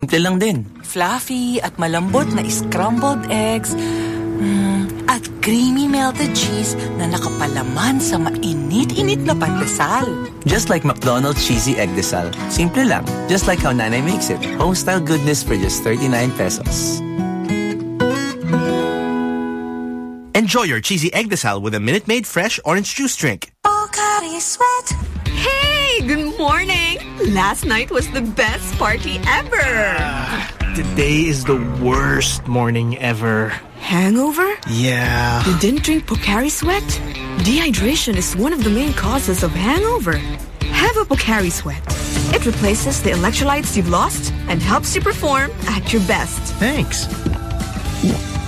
Simple lang din. Fluffy at malambot na scrambled eggs. Mm, at creamy melted cheese na nakapalaman sa mainit-init na pandesal. Just like McDonald's cheesy egg desal. Simple lang. Just like how Nanay makes it. Home-style goodness for just 39 pesos. Enjoy your cheesy egg desal with a Minute Maid fresh orange juice drink. Pocari Sweat. Hey, good morning. Last night was the best party ever. Ah, today is the worst morning ever. Hangover? Yeah. You didn't drink Pocari Sweat? Dehydration is one of the main causes of hangover. Have a Pocari Sweat. It replaces the electrolytes you've lost and helps you perform at your best. Thanks.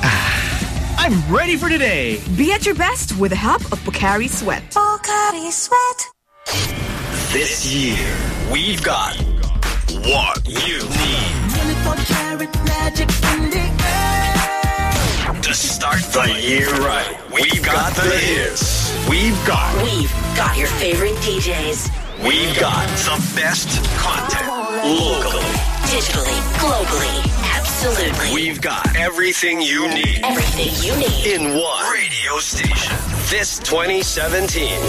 Ah, I'm ready for today. Be at your best with the help of Pocari Sweat. Pocari Sweat. This year, we've got what you need. To start the year right, we've got the hits. We've got, We've got your favorite DJs. We've got the best content locally. Digitally, globally, absolutely. We've got everything you need Everything you need. in one radio station. This 2017,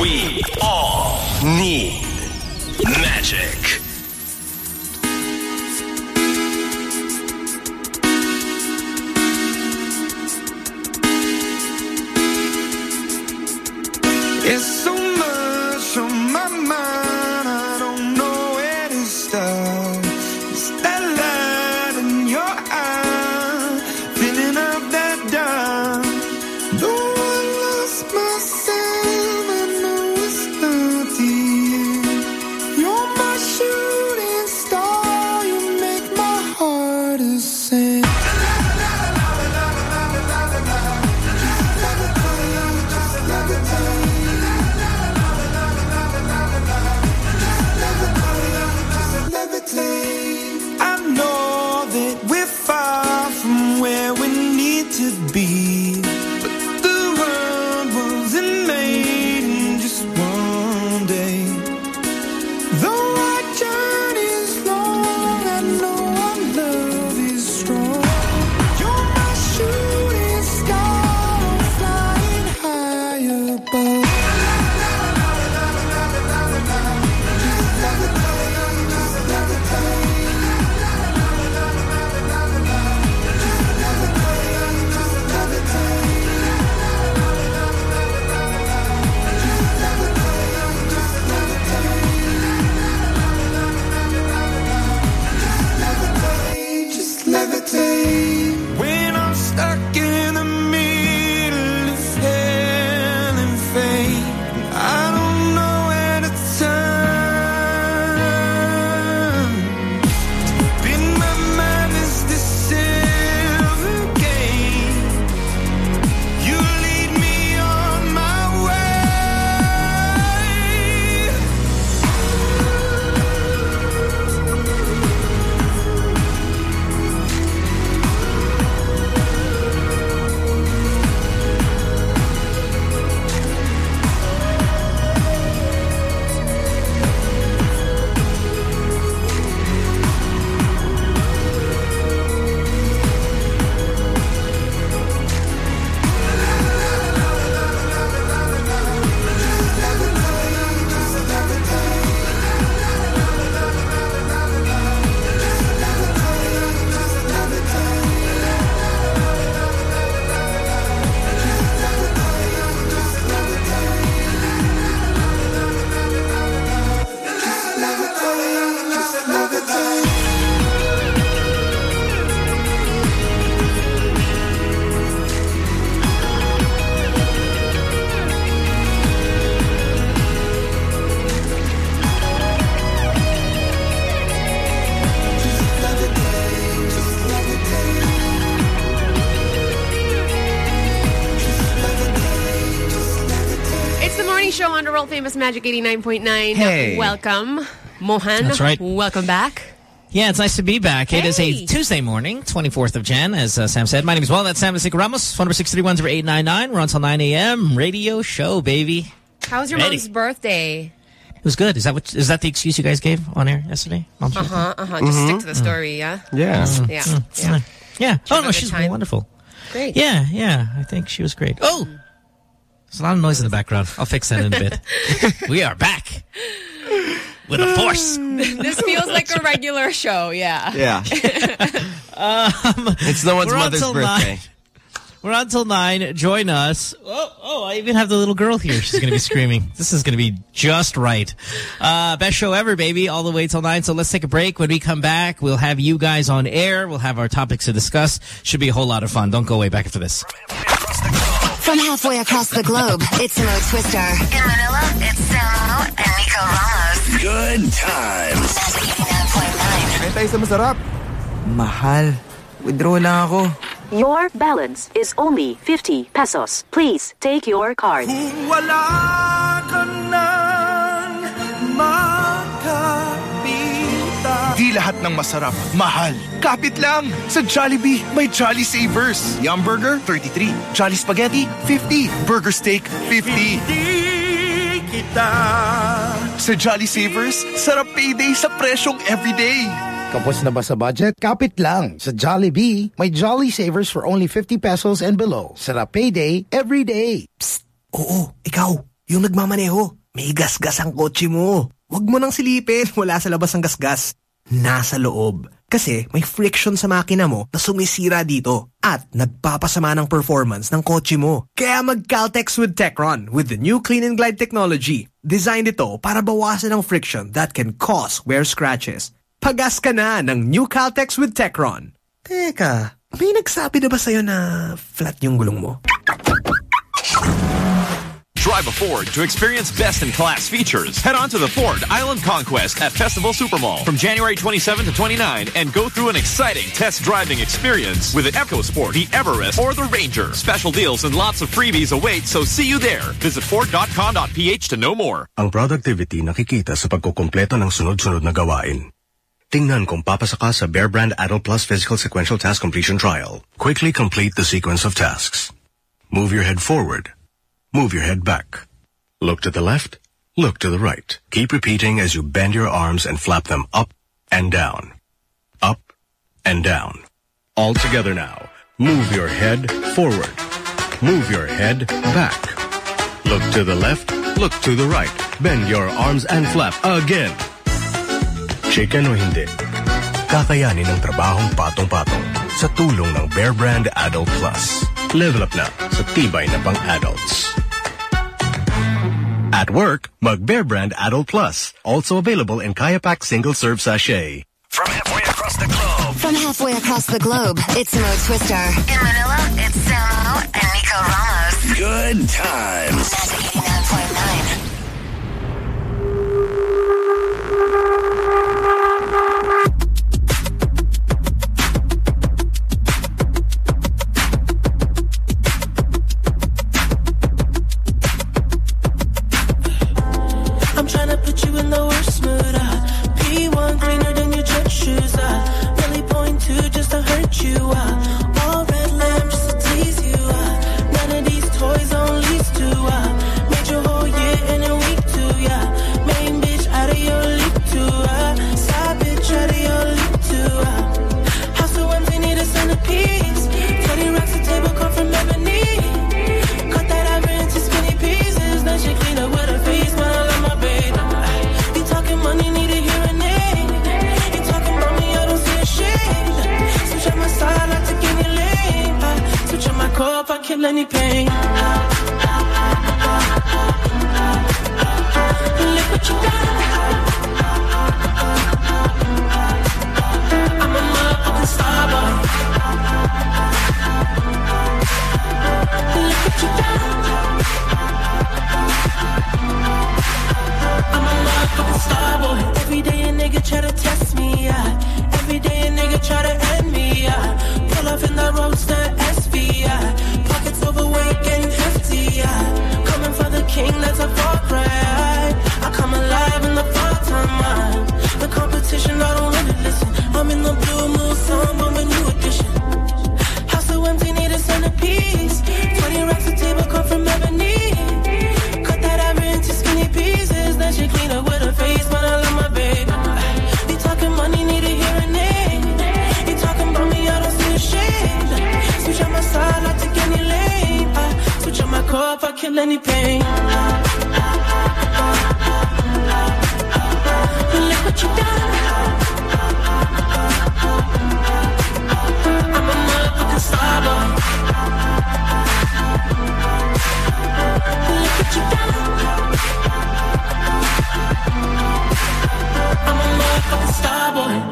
we all need magic. It's so famous Magic 89.9. Hey. Welcome, Mohan. That's right. Welcome back. Yeah, it's nice to be back. It is a Tuesday morning, 24th of Jan, as uh, Sam said. My name is well. That's Sam Sick Ramos. Phone number 631-0899. We're on till 9 a.m. Radio show, baby. How was your Ready. mom's birthday? It was good. Is that what? Is that the excuse you guys gave on air yesterday? Uh huh. Uh huh. Just stick to the story. Yeah. Yeah. Yeah. Mm, Yeah. Yeah. Oh no, she's time? wonderful. Great. Yeah, yeah. I think she was great. Oh, there's a lot of noise in the background. I'll fix that in a bit. we are back with a force. This feels like a regular show. Yeah. Yeah. it's no one's mother's birthday. nine. We're on till nine. Join us. Oh, oh, I even have the little girl here. She's going to be screaming. This is going to be just right. Uh, best show ever, baby, all the way till nine. So let's take a break. When we come back, we'll have you guys on air. We'll have our topics to discuss. Should be a whole lot of fun. Don't go away back after this. From halfway across the globe, it's Mo Twister. In Manila, it's Samo and Nico Ramos. Good times. Magic 89.9. May tayo sa masarap. Mahal. Withdraw lang ako. Your balance is only 50 pesos. Please take your card. Kung wala ka lahat ng masarap, mahal. Kapit lang! Sa Jollibee, may Jolly Savers. Yum Burger, 33. Jolly Spaghetti, 50. Burger Steak, 50. Di kita. Sa Jolly Savers, sarap payday sa presyong everyday. Kapos na ba sa budget? Kapit lang. Sa Jollibee, may Jolly Savers for only 50 pesos and below. Sarap payday every day. Psst! Oo, ikaw. Yung nagmamaneho. May gasgas ang kotse mo. Huwag mo nang silipin. Wala sa labas ng gasgas. Nasa loob. Kasi may friction sa makina mo na sumisira dito at nagpapasama ng performance ng kotse mo. Kaya mag-Caltex with Techron with the new Clean and Glide technology. Designed ito para bawasan ang friction that can cause wear scratches. Pagas ka na ng new Caltex with Techron. Teka, may nagsabi na ba sa'yo na flat yung gulong mo? Drive a Ford to experience best-in-class features. Head on to the Ford Island Conquest at Festival Supermall from January 27 to 29 and go through an exciting test driving experience with the EcoSport, the Everest, or the Ranger. Special deals and lots of freebies await, so see you there. Visit Ford.com.ph to know more. Ang productivity nakikita sa pagkukumpleto ng sunod-sunod na gawain. Tingnan kung papasa ka sa Bear Brand Adult Plus Physical Sequential Task Completion Trial. Quickly complete the sequence of tasks. Move your head forward. Move your head back. Look to the left. Look to the right. Keep repeating as you bend your arms and flap them up and down. Up and down. All together now. Move your head forward. Move your head back. Look to the left. Look to the right. Bend your arms and flap again. Chicken o hindi, kakayanin ang trabahong patong-patong sa tulong ng Bear Brand Adult Plus. Level up na sa tibay na pang-adults. At work, mug Bear Brand Adult Plus, also available in Kayapak single serve sachet. From halfway across the globe. From halfway across the globe, it's Mo Twister. In Manila, it's Samo and Nico Ramos. Good times. 99.9. kill any pain. Look what you done. I'm a motherfucking star boy. Look what you done. I'm a motherfucking star boy.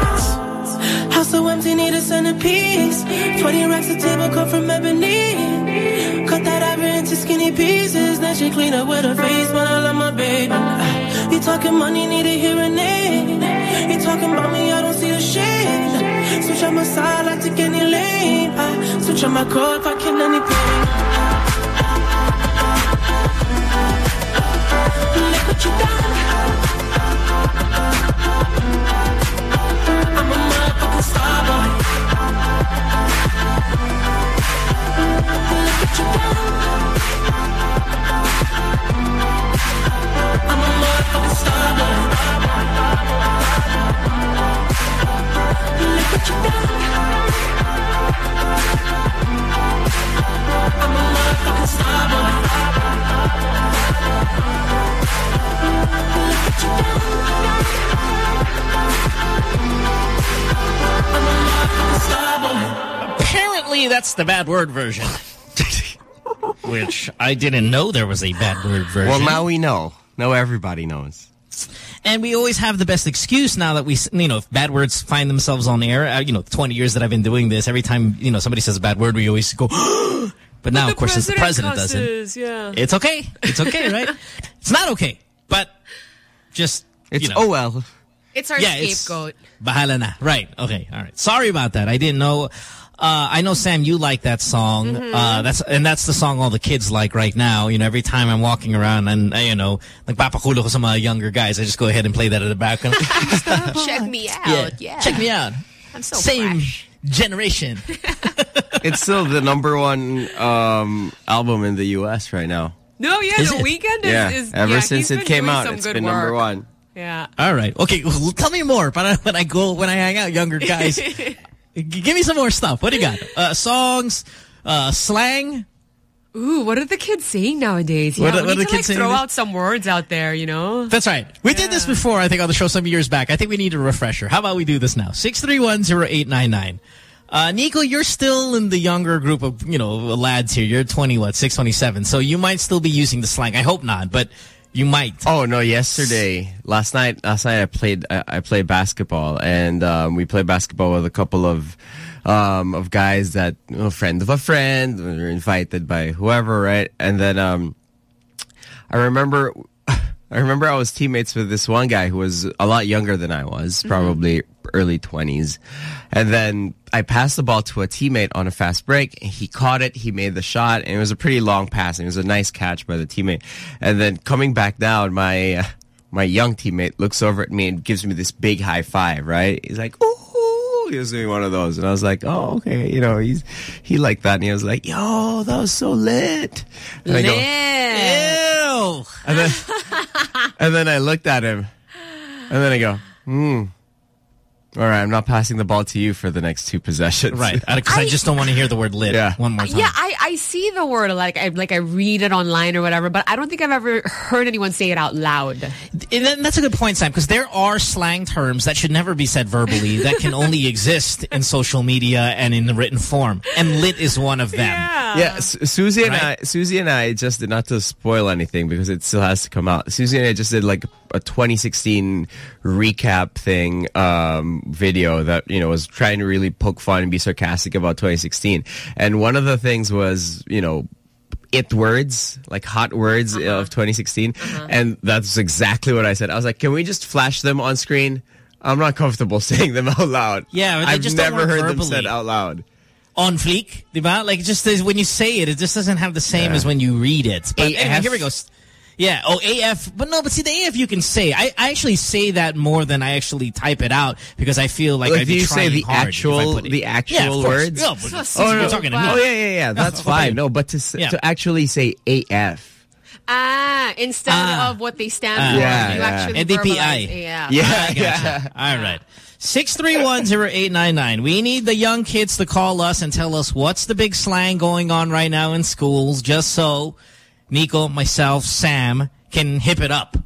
House so empty, need a centerpiece. 20 racks of table cut from ebony. Cut that ivory into skinny pieces. Then she clean up with her face, but I love my baby. Ah, You talking money, need a hearing aid. You talking about me, I don't see the shade. Switch on my side, I take any lane. I switch on my core if I kill any pain. Look what you done. That's the bad word version. Which I didn't know there was a bad word version. Well, now we know. Now everybody knows. And we always have the best excuse now that we, you know, if bad words find themselves on air, uh, you know, 20 years that I've been doing this, every time, you know, somebody says a bad word, we always go, but now, of course, since the president doesn't, Yeah. it's okay. It's okay, right? it's not okay, but just, It's you know. oh well. It's our Yeah, it's- scapegoat. Bahala na. Right. Okay. All right. Sorry about that. I didn't know. Uh, I know, Sam, you like that song. Mm-hmm. Uh, that's And that's the song all the kids like right now. You know, every time I'm walking around and, uh, you know, like papakulo ko sa mga younger guys, I just go ahead and play that in the background. Check me out. yeah. Yeah. Check me out. I'm so Same fresh. generation. It's still the number one um, album in the U.S. right now. No, yeah, Is the it? Weeknd is, yeah, is ever yeah, since it came out, it's good been number one. Yeah. All right. Okay. Well, tell me more. But when I go, when I hang out, younger guys, g- give me some more stuff. What do you got? Uh, songs, uh, slang. Ooh, what are the kids saying nowadays? Yeah, we what are the to kids saying throw out some words out there, you know? That's right. We did this before, I think, on the show some years back. I think we need a refresher. How about we do this now? 6310899. Uh, Nico, you're still in the younger group of, you know, lads here. You're 20, what, 627. So you might still be using the slang. I hope not, but you might. Oh no! Yesterday, last night, last night I played I, I played basketball, and um, we played basketball with a couple of um, of guys that you know, friend of a friend, we were invited by whoever, right? And then um, I remember, I remember I was teammates with this one guy who was a lot younger than I was, probably early twenties, and then I passed the ball to a teammate on a fast break. And he caught it, he made the shot, and it was a pretty long pass. And it was a nice catch by the teammate. And then coming back down, my uh, my young teammate looks over at me and gives me this big high five. Right? He's like, "Ooh!" He was doing one of those, and I was like, "Oh, okay." You know, he's he liked that, and he was like, "Yo, that was so lit." And I go, Ew. And then, and then I looked at him, and then I go, hmm. All right, I'm not passing the ball to you for the next two possessions. Right. Because I, just don't want to hear the word lit Yeah. one more time. Yeah, I, I see the word like I like I read it online or whatever, but I don't think I've ever heard anyone say it out loud. And that's a good point, Sam, because there are slang terms that should never be said verbally that can only exist in social media and in the written form. And lit is one of them. Yeah, Su- Susie and I, Susie and I just did not to spoil anything because it still has to come out. Susie and I just did like a 2016 recap thing um, video that you know was trying to really poke fun and be sarcastic about 2016. And one of the things was you know it words, like hot words Uh-huh. of 2016. And that's exactly what I said. I was like, can we just flash them on screen? I'm not comfortable saying them out loud. Yeah, I've just never heard them verbally. said out loud. On fleek, diba? Like, just as when you say it, it just doesn't have the same Yeah. as when you read it. But anyway, here we go. Yeah. Oh, AF. But no, but see, the AF you can say. I, I actually say that more than I actually type it out because I feel like Like, I'd do be you say the hard if I actual put it- the actual course. words? Yeah, but since oh, you're no. talking to me. oh yeah, yeah, yeah. That's Okay. fine. No, but to s Yeah. to actually say AF. Ah, instead Ah. of what they stand Ah. for, Yeah, you yeah. actually NDPI. verbalize. Yeah. Yeah, I gotcha. All right. 6310899. We need the young kids to call us and tell us what's the big slang going on right now in schools just so Nico, myself, Sam can hip it up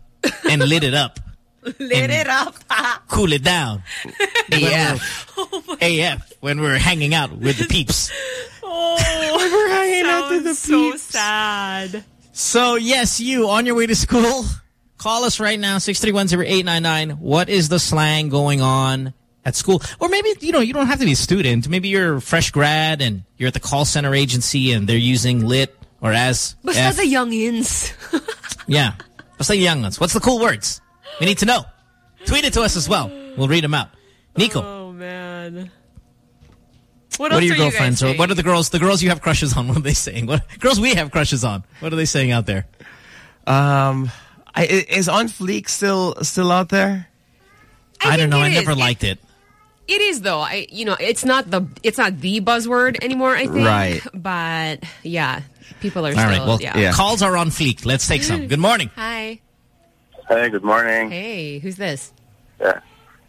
and lit it up. Lit it up. Cool it down. AF. Oh AF when we're hanging out with the peeps. Oh, we're hanging out with the so sad. So, yes, you, on your way to school, call us right now, 6310899. What is the slang going on at school? Or maybe, you know, you don't have to be a student. Maybe you're a fresh grad and you're at the call center agency and they're using lit or as. Basta F. the youngins. Yeah. Basta the young ones. What's the cool words? We need to know. Tweet it to us as well. We'll read them out. Nico, Oh, man. what, else are your you guys girlfriends or what are the girls, the girls you have crushes on, what are they saying? What Girls we have crushes on. What are they saying out there? Um, I, i- is on fleek still still out there? I, don't know. I never is. liked it. It is though. I you know, it's not the it's not the buzzword anymore, I think. Right. But yeah, people are All still right. Well, yeah. calls are on fleek. Let's take some. Good morning. Hi. Hey, good morning. Hey, who's this? Yeah.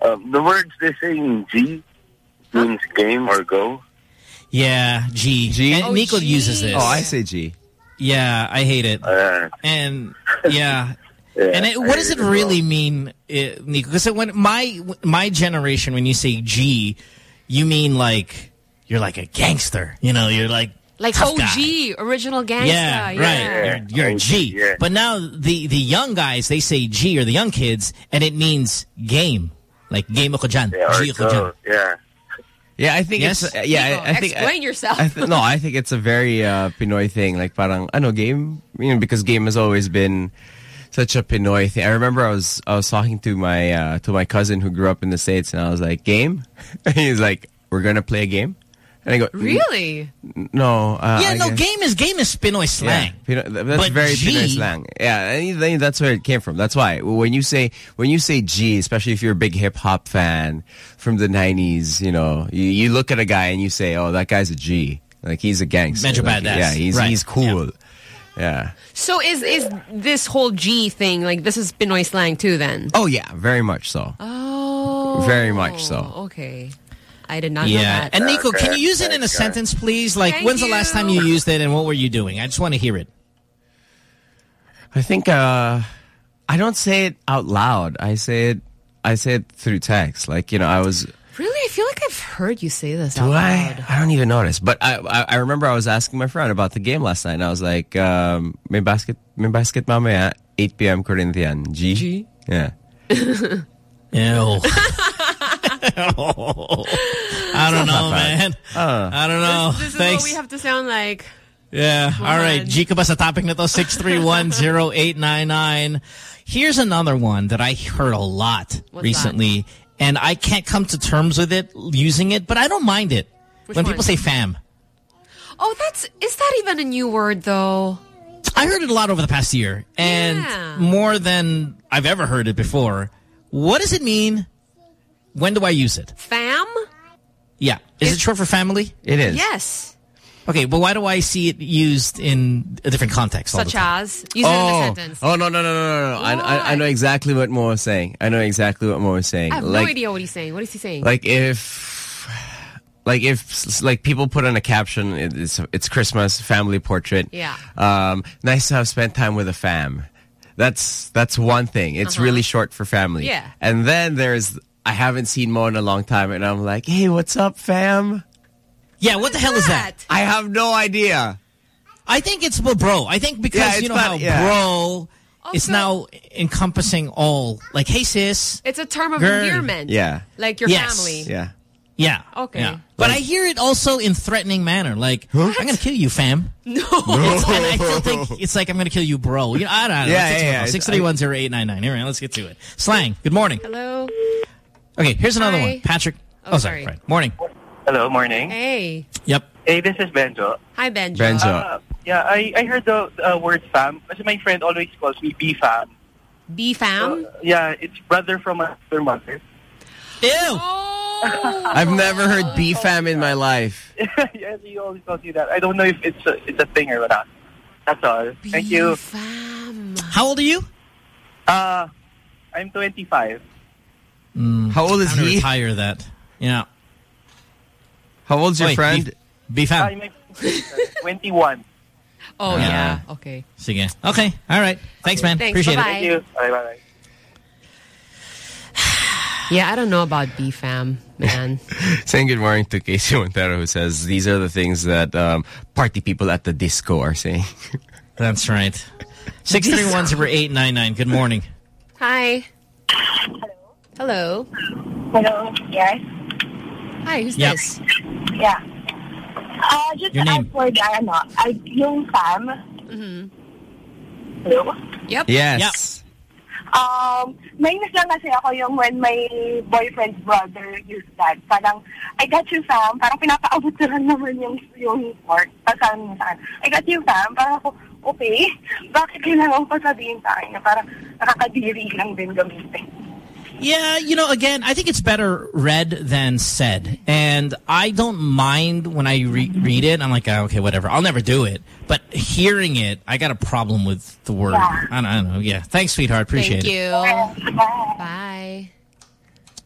Um, the words they say in G means game or go. Yeah, G. G. And Oh, Nico G. uses this. Oh, I say G. Yeah, I hate it. Uh, And yeah. Yeah, and it, I what does it it as really mean, uh, Nico? Because when my my generation, when you say G, you mean like you're like a gangster. You know, you're like Like tough guy. OG, original gangster. Yeah, Yeah, right. You're, you're a G. But now the the young guys they say G or the young kids, and it means game, like game ako dyan, yeah, G ako dyan. Yeah. Yeah, I think Yes? it's uh, yeah. Nico, I, I think explain yourself. I th no, I think it's a very uh, Pinoy thing. Like parang ano game, you know, because game has always been such a Pinoy thing. I remember I was I was talking to my uh, to my cousin who grew up in the states, and I was like, "Game?" and he's like, "We're gonna play a game." And I go, Really? No. Uh, yeah, I no, guess- game is game is Pinoy slang. Yeah, Pino- that's But very G- Pinoy slang. Yeah, and I that's where it came from. That's why when you say when you say G, especially if you're a big hip hop fan from the '90s, you know, you, you look at a guy and you say, "Oh, that guy's a G. Like he's a gangster. Like. Yeah, he's Right. he's cool. Yeah. So is is this whole G thing like this is Pinoy slang too? Then. Oh yeah, very much so. Oh. Very much so. Okay. I did not know Yeah, that. and Nico, can you use it in a sentence, please? Like, Thank when's the last time you used it, and what were you doing? I just want to hear it. I think uh, I don't say it out loud. I say it. I say it through text. Like you know, I was. Really, I feel like I've heard you say this. Do out I? loud. I don't even notice. But I, I I remember I was asking my friend about the game last night, and I was like, um, "May basket, may basket mamaya 8 p.m. Corinthian G." G. Yeah. Ew. I don't know, man. I don't know. This is Thanks. what we have to sound like. Yeah. Come All right. on. G ka ba sa topic na to? 6310899. Here's another one that I heard a lot What's recently, and I can't come to terms with it, using it, but I don't mind it. Which when one? people say fam. Oh, that's is that even a new word though? I heard it a lot over the past year, and Yeah. more than I've ever heard it before. What does it mean? When do I use it? Fam? Yeah. Is it short for family? It is. Yes. Okay, but why do I see it used in a different context Such as use it in a Oh, sentence. oh no no no no no! no. I, I I know exactly what Mo is saying. I know exactly what Mo is saying. I have like, no idea what he's saying. What is he saying? Like if, like if like people put on a caption, it's it's Christmas family portrait. Yeah. Um, nice to have spent time with a fam. That's that's one thing. It's Uh-huh. really short for family. Yeah. And then there's I haven't seen Mo in a long time, and I'm like, hey, what's up, fam? Yeah, what the hell is that? I have no idea. I think it's well, bro. I think because Yeah, you know not- how yeah. bro is now encompassing all. Like, hey sis. it's a term of Girl. endearment. Yeah. Like your Yes. family. Yeah. Yeah. Okay. Yeah. But I hear it also in threatening manner. Like, I'm going to kill you, fam. No. It's, and I still think it's like, I'm going to kill you, bro. You know, I don't know. Yeah, yeah, yeah. Six three one zero eight nine nine. Here, let's get to it. Slang. Good morning. Hello. Okay, here's another Hi. one. Patrick. Oh, Oh, sorry. sorry. Right. Morning. Hello, morning. Hey. Yep. Hey, this is Benjo. Hi, Benjo. Benjo. Uh, Yeah, I, I heard the uh, word fam. Kasi my friend always calls me B-fam. B-fam? Yeah, it's brother from another mother. Ew! I've never heard B-fam in my life. yes, he always calls you that. I don't know if it's a, it's a thing or not. That's all. Thank you. fam How old are you? Uh, I'm 25. How old is Time to he? retire that. Yeah. How old's your Wait, friend? B- B-fam. 21. Oh, yeah. Okay. Sige. Okay. All right. Thanks, man. Thanks. Appreciate Bye-bye. it. Thank you. Bye-bye. Yeah, I don't know about B-fam, man. Saying good morning to Casey Montero who says these are the things that um, party people at the disco are saying. That's right. 631-0899. Good morning. Hi. Hello. Hello. Hello. Yes. Hi, who's Yep. this? Yeah. Uh, just Your name? for Diana. ano, I, yung fam. Mm-hmm. Hello? Yep. Yes. Um, nainis lang kasi ako yung when my boyfriend's brother used that. Parang, I got you fam. Parang pinapaabot ko lang naman yung, yung work. Pasabi niya sa akin. I got you fam. Parang ako, okay. Bakit kailangan pa sabihin sa akin na parang nakakadiri lang din gamitin. Yeah, you know, again, I think it's better read than said. And I don't mind when I re read it. I'm like, oh, okay, whatever. I'll never do it. But hearing it, I got a problem with the word. I, don't, I don't know. Yeah. Thanks, sweetheart. Appreciate Thank it. Thank you. Bye.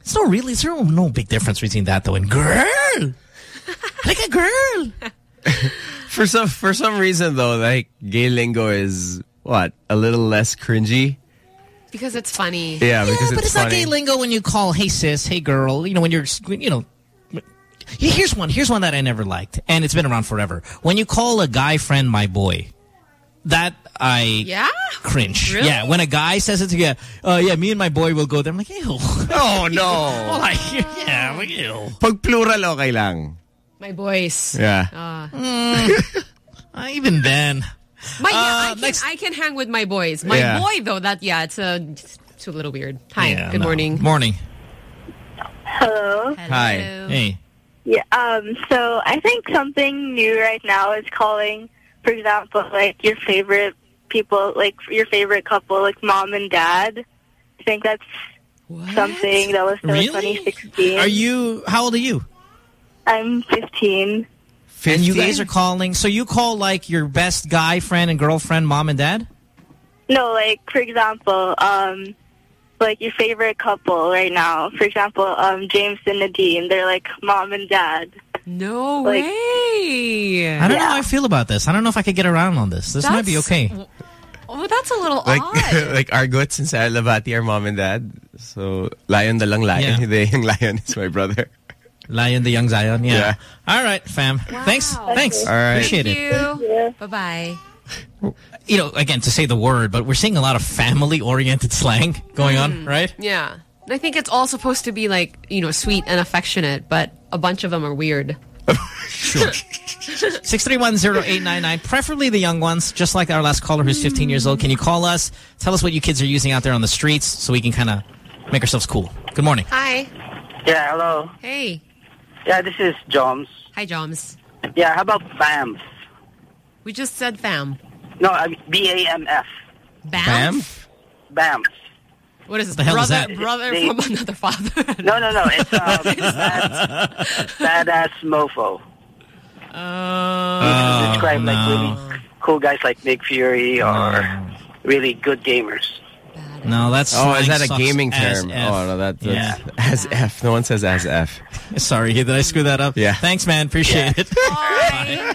It's no really, it's no, no big difference between that, though, and girl. like a girl. For some for some reason though, like gay lingo is what a little less cringy. Because it's funny. Yeah, because but it's, it's not gay lingo when you call, hey, sis, hey, girl. You know, when you're, you know. Here's one. Here's one that I never liked, and it's been around forever. When you call a guy friend my boy, that I Yeah? cringe. Really? Yeah, when a guy says it to you, uh, yeah, me and my boy will go there. I'm like, ew. Oh no. Well, like, yeah, like, ew. Pag plural okay lang. My boys. Yeah. Uh, Uh, even then. My, yeah, I, Uh, can, next- I can hang with my boys. My Yeah. boy, though, that, yeah, it's a, it's a little weird. Hi, Yeah, good no. morning. Morning. Hello. Hi. Hey. Yeah. Um. So I think something new right now is calling, for example, like your favorite people, like your favorite couple, like mom and dad. I think that's something that was so Really? 2016. Are you, how old are you? I'm 15. And you guys are calling, so you call like your best guy friend and girlfriend mom and dad? No, like for example, um, like your favorite couple right now. For example, um, James and Nadine. They're like mom and dad. No Like- way. I don't know how I feel about this. I don't know if I could get around on this. This might be okay. Oh, that's a little Like odd. like Argots and Sarah Lahbati are mom and dad. So Lion the lang Lion. Yeah. The young Lion is my brother. Lion the Young Zion, yeah. Yeah. All right, fam. Thanks. Thanks. All right. Appreciate Thank it. you. Bye-bye. You know, again, to say the word, but we're seeing a lot of family-oriented slang going on, mm. right? Yeah. And I think it's all supposed to be like, you know, sweet and affectionate, but a bunch of them are weird. Sure. 6310899, preferably the young ones, just like our last caller who's 15 years old. Can you call us? Tell us what you kids are using out there on the streets so we can kind of make ourselves cool. Good morning. Hi. Yeah, hello. Hey. Yeah, this is Joms. Hi, Joms. Yeah, how about BAMF? We just said fam. No, I mean B-A-M-F. Bam? BAMF. What is this? the hell is brother, that? Brother They- from another father. No, no, no. It's um, bad, badass mofo. Oh, to describe like really cool guys like Nick Fury or really good gamers. No, that's Oh, is that a gaming term? F. Oh no, that, Yeah. as F. No one says as F. Sorry, did I screw that up? Yeah. Thanks, man. Appreciate it. Bye.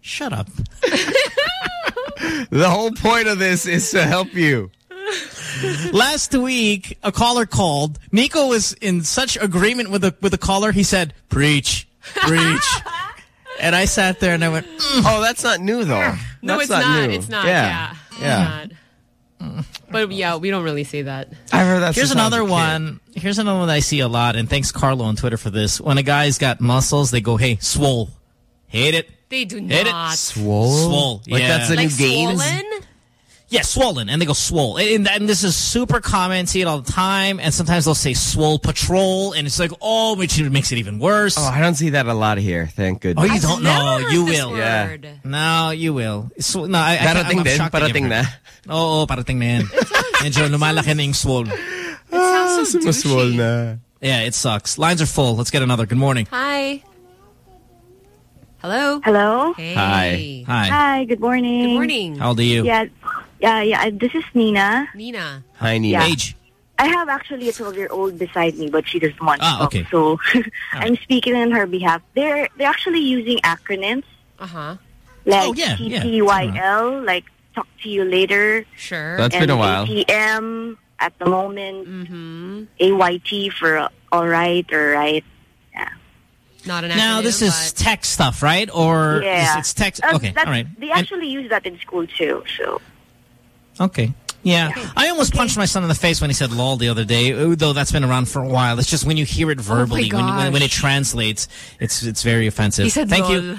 Shut up. The whole point of this is to help you. Last week, a caller called. Nico was in such agreement with the with the caller. He said, "Preach, preach," and I sat there and I went, mm. Oh, that's not new though. No, That's it's not. new. It's not. Yeah. Yeah. Yeah. It's. But yeah, we don't really say that. I've heard that. Here's since I was a another one. Here's another one that I see a lot, and thanks Carlo on Twitter for this. When a guy's got muscles, they go, "Hey, swole." Hate it. They do Hit it. not. Swole. Swole. Like yeah. that's the Like new gains. swollen? Yeah, swollen, and they go swole. And, and this is super common, see it all the time, and sometimes they'll say swole patrol, and it's like, oh, which makes it even worse. Oh, I don't see that a lot here. Thank Oh, goodness. you don't know. You will. Yeah. No, you will. So, no, I, I, Darating I'm din, shocked that parating you've na. heard. Oo, parating na yan. Medyo lumalaki na yung swole. Ah, sumaswol na. Yeah, it sucks. Lines are full. Let's get another. Good morning. Hi. Hello. Hello. Hey. Hi. Hi. Hi. Good morning. Good morning. How old are you? Yeah. Yeah. Yeah. This is Nina. Nina. Hi, Nina. Yeah. Age. I have actually a 12-year-old beside me, but she doesn't want to Ah, talk. okay. So I'm speaking on her behalf. They're they're actually using acronyms Uh huh. like Oh, yeah, yeah. TTYL, like talk to you later. Sure. That's been a while. ATM at the moment. Mm-hmm. AYT for uh, all right or right. Yeah. Not an Now, this is tech stuff, right? Or yeah. is it's text? Uh, Okay, that's- all right. They And- actually use that in school too. So Okay. Yeah. I almost punched my son in the face when he said lol the other day, though that's been around for a while. It's just when you hear it verbally, when, when, when it translates, it's it's very offensive. He said Thank lol. you.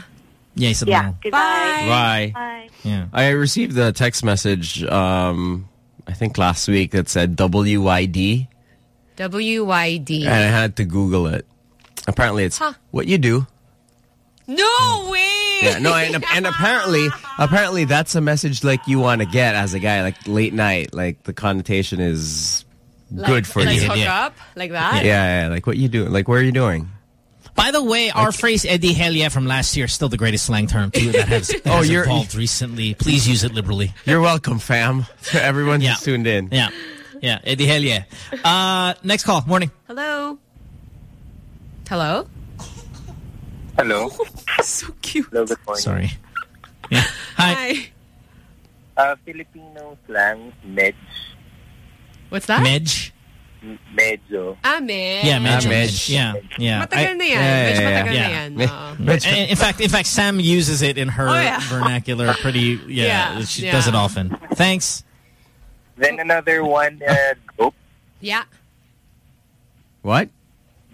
Yeah, he said yeah. lol. Goodbye. Bye. Bye. Yeah. I received a text message, um, I think last week that said WYD, W-Y-D. and I had to Google it. Apparently, it's Huh. what you do. No way! Yeah, no, and, and apparently, apparently that's a message like you want to get as a guy, like late night. Like the connotation is Like- good for like you. hook Yeah. up? Like that? Yeah, yeah, like what you doing? Like where are you doing? By the way, our phrase "Eddie hell yeah" from last year is still the greatest slang term too that has, that Oh, has you're- evolved recently. Please use it liberally. You're welcome, fam. To everyone Yeah. who's tuned in. Yeah, yeah, Eddie hell yeah. Uh, next call. Morning. Hello? Hello? Hello. so cute. Hello, good morning. Sorry. Yeah. Hi. Hi. Uh, Filipino slang, medj. What's that? Medj. M- Medyo. Ah, med. Yeah, medj. Ah, medj. medj. Yeah, yeah. Matagal I- na yan. yeah, Medyo yeah, matagal yeah. na yan. Me- In in fact, in fact, Sam uses it in her Oh, yeah. vernacular pretty. Yeah, Yeah, she yeah. does it often. Thanks. Then another one, uh, dope. Yeah. What?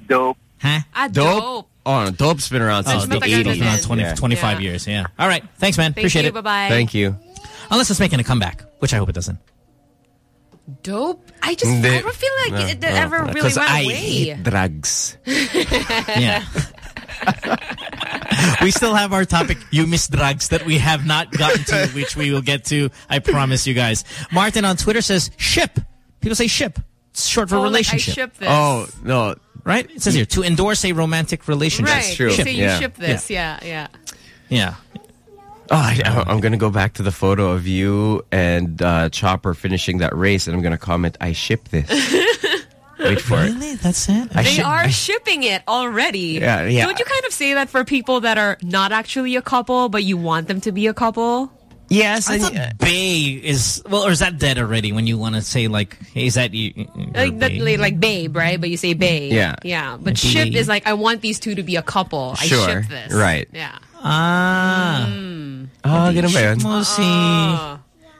Dope. Huh? Ah, Dope? dope. Oh, no, dope's been around Oh, since the matagal na 80s. din. around 20, Yeah. 25 Yeah. years. Yeah. All right. Thanks, man. Thank Appreciate you. it. Bye-bye. Thank you. Unless it's making a comeback, which I hope it doesn't. Dope? I just, I don't feel like No, it, it no. ever really Because went I away. hate drugs. Yeah. we still have our topic, you miss drugs, that we have not gotten to, which we will get to, I promise you guys. Martin on Twitter says ship. People say ship. It's short for Oh, like, I relationship. ship this. Oh, no. Right? It says here, to endorse a romantic relationship. right. true. They Ship, say you yeah. ship this. Yeah, yeah. Yeah. Oh, I, I'm going to go back to the photo of you and uh, Chopper finishing that race, and I'm going to comment, I ship this. Wait for it. Really? That's it? I They are I- shipping it already. Yeah, yeah. Don't you kind of say that for people that are not actually a couple, but you want them to be a couple? Yes. I and- thought bay is, well, or is that dead already when you want to say like, hey, is that you? Like, that, bae? like, like babe, right? But you say babe. Yeah. Yeah. But Like ship is like, I want these two to be a couple. I Sure. ship this. Right. Yeah. Ah. Ah, ganun ba yun? Ship mo si... Oh.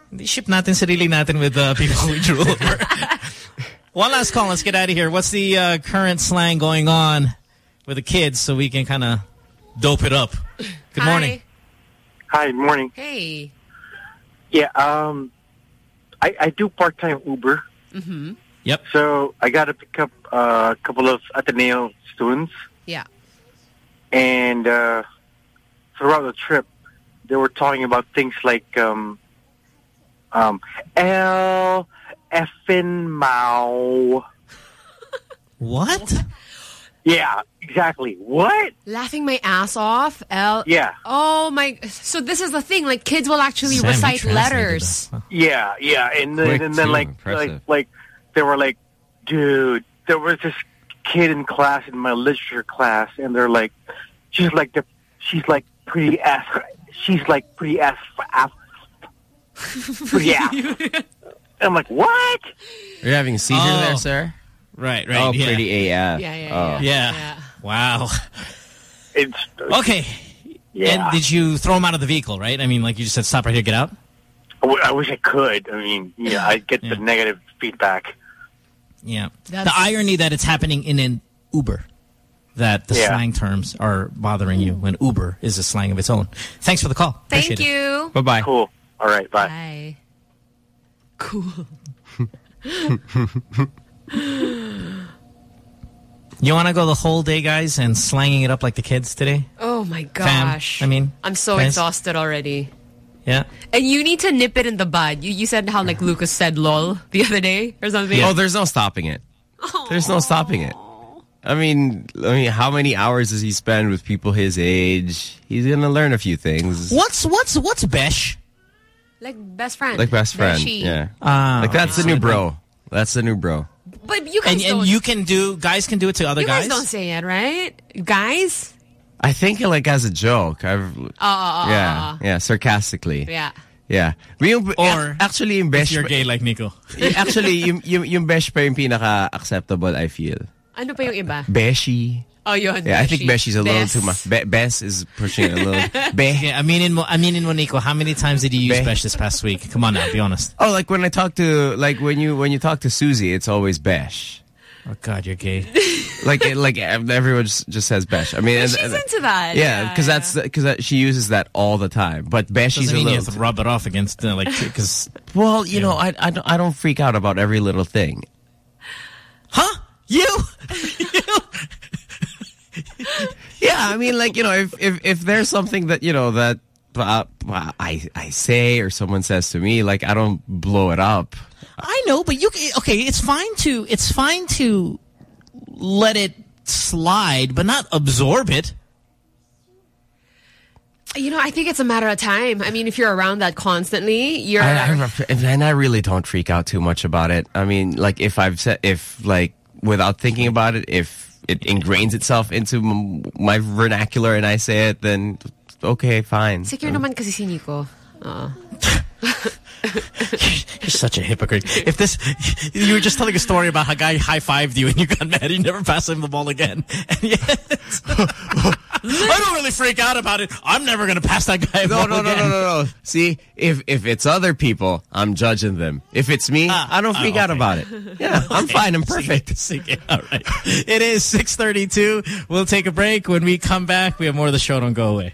Hindi, Ship natin sarili natin with uh, people we drew over. One last call. Let's get out of here. What's the uh, current slang going on with the kids so we can kind of dope it up? Good morning. Hi, morning. Hey. Yeah, um, I, I do part-time Uber. Mm-hmm. Yep. So I got to pick up uh, a couple of Ateneo students. Yeah. And uh, throughout the trip, they were talking about things like um, um, L effing Mao. What? Yeah, exactly. What? Laughing my ass off. L. Yeah. Oh my. So this is the thing. Like kids will actually Sam, recite letters. that. Yeah, yeah, and then, Quick, and then too. like, Impressive. like, like, they were like, dude, there was this kid in class in my literature class, and they're like, she's like the, she's like pretty ass, she's like pretty ass, ass pretty ass. I'm like, what? You're having a seizure Oh. there, sir? Right, right. Oh, yeah. pretty AF. Yeah, yeah, Oh. Yeah. Yeah. Wow. It's Okay. yeah. And did you throw him out of the vehicle, right? I mean, like you just said, stop right here, get out? I, w- I wish I could. I mean, yeah, I get Yeah. the negative feedback. Yeah. That's- The irony that it's happening in an Uber. That the Yeah. slang terms are bothering you when Uber is a slang of its own. Thanks for the call. Thank Appreciate it. you. Bye-bye. Cool. All right, bye. Bye. Cool. You want to go the whole day, guys, and slanging it up like the kids today? Oh my Fam, gosh. I mean, I'm so guys? exhausted already. Yeah. And you need to nip it in the bud. You you said how like Lucas said lol the other day or something. Oh, there's no stopping it. There's no stopping it. I mean, I mean, how many hours does he spend with people his age? He's gonna learn a few things. What's what's what's Besh? Like best friend. Like best friend, Beshi. yeah. Ah, like that's the new bro. That's the new bro. But you guys And, don't. and you can do, guys can do it to other you guys? guys? don't say it, right? Guys? I think like as a joke. I've Oh, oh, oh, oh yeah, oh, yeah, sarcastically. oh. Yeah. Yeah. Yung, Or actually yung If best you're gay like Nico. actually yung, yung, yung best pa yung pinaka acceptable I feel. Ano pa yung iba? Beshi. Oh, yun. Yeah, I think Beshi. Beshi's a little Bes. too much. Be Bes is pushing it a little. Be Yeah, aminin mo, aminin mo, Nico, how many times did you use Be- Besh this past week? Come on now, be honest. Oh, like when I talk to like when you when you talk to Susie, it's always Besh. Oh God, you're gay. Like it, like everyone just, just says Besh. I mean, But and- she's and- into that. Yeah, because that's because she uses that all the time. But Beshi's Doesn't a mean you little. have to rub it off against, uh, like, because... well, you know, I I don't, I don't freak out about every little thing. Huh? You? You? Yeah, I mean, like you know, if if if there's something that you know that uh, I I say or someone says to me, like I don't blow it up. I know, but you okay. It's fine to it's fine to let it slide, but not absorb it. You know, I think it's a matter of time. I mean, if you're around that constantly, you're. I, I, and I really don't freak out too much about it. I mean, like if I've said, if like without thinking about it, if it ingrains itself into m- my vernacular and I say it, then okay, fine. Secure naman kasi. Uh. You're such a hypocrite. If this, you were just telling a story about how a guy high fived you and you got mad, you never passed him the ball again. And yet, I don't really freak out about it. I'm never going to pass that guy. a No, ball no, no, again. no, no, no. See, if if it's other people, I'm judging them. If it's me, I don't ah, freak out okay. about it. Yeah, I'm fine. I'm perfect. Okay, all right. It is 632. We'll take a break. When we come back, we have more of the show. Don't go away.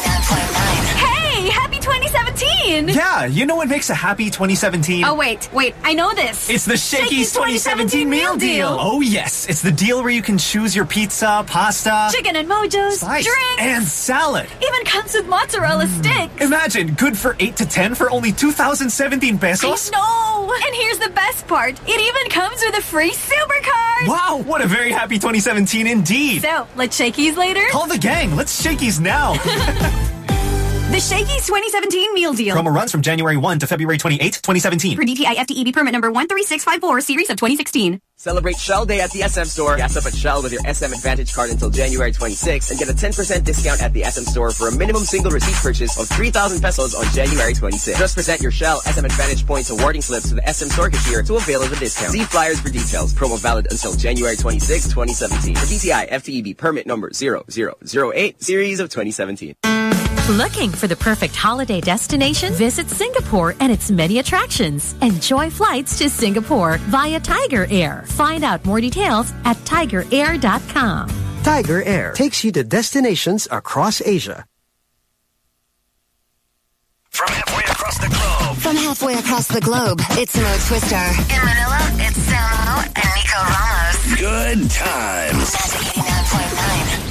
Hey, happy 2017! Yeah, you know what makes a happy 2017? Oh, wait, wait, I know this. It's the Shakey's 2017 meal deal. Oh, yes. It's the deal where you can choose your pizza, pasta, Chicken and mojos, slice, drinks, and salad. even comes with mozzarella mm. sticks. Imagine, good for 8 to 10 for only 2,017 pesos. No! And here's the best part. It even comes with a free supercard. Wow, what a very happy 2017 indeed. So, let's shakies later? Call the gang. Let's Shakey's now. The Shakey's 2017 meal deal. Promo runs from January 1 to February 28, 2017. For DTI FTEB permit number 13654, series of 2016. Celebrate Shell Day at the SM Store. Gas up at Shell with your SM Advantage card until January 26 and get a 10% discount at the SM Store for a minimum single receipt purchase of 3,000 pesos on January 26. Just present your Shell SM Advantage points awarding slips to the SM Store cashier to avail of the discount. See flyers for details. Promo valid until January 26, 2017. For DTI FTEB permit number 0008, series of 2017. Looking for the perfect holiday destination? Visit Singapore and its many attractions. Enjoy flights to Singapore via Tiger Air. Find out more details at tigerair.com. Tiger Air takes you to destinations across Asia. From halfway across the globe, From halfway across the globe, it's Mo Twister. In Manila, it's Samo and Nico Ramos. Good times. Magic 89.9.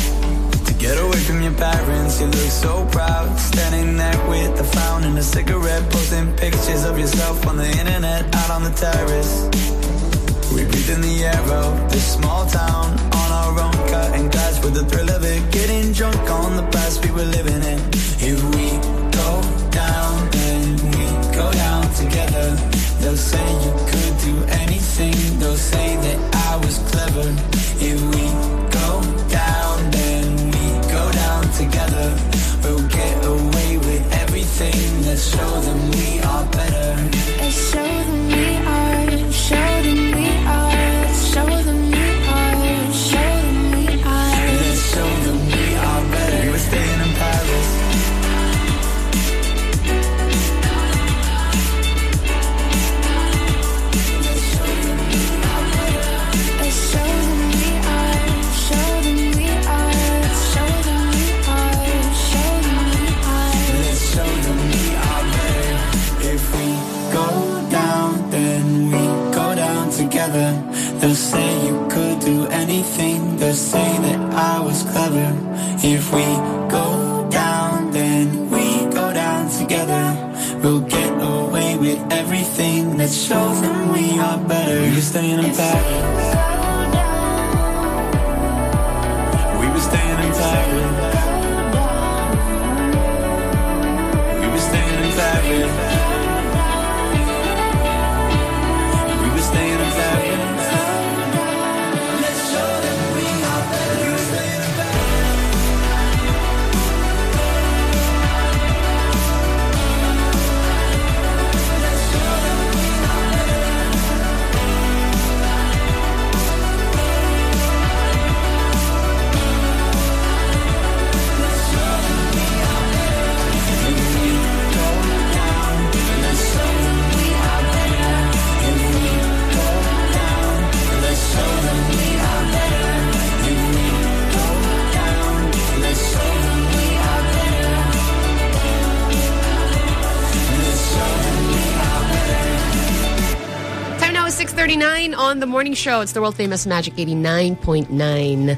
get away from your parents. You look so proud, standing there with a frown and a cigarette, posting pictures of yourself on the internet, out on the terrace. We breathe in the air of this small town on our own, cutting glass with the thrill of it, getting drunk on the past we were living in. If we go down, then we go down together. They'll say you could do anything. They'll say that I was clever. If we go down, together. We'll get away with everything. Let's show them we are better. Let's show them we are, show them we are, They'll say that I was clever. If we go down, then we go down together. We'll get away with everything. Let's show them we are better. Were staying in morning show. It's the world famous Magic 89.9.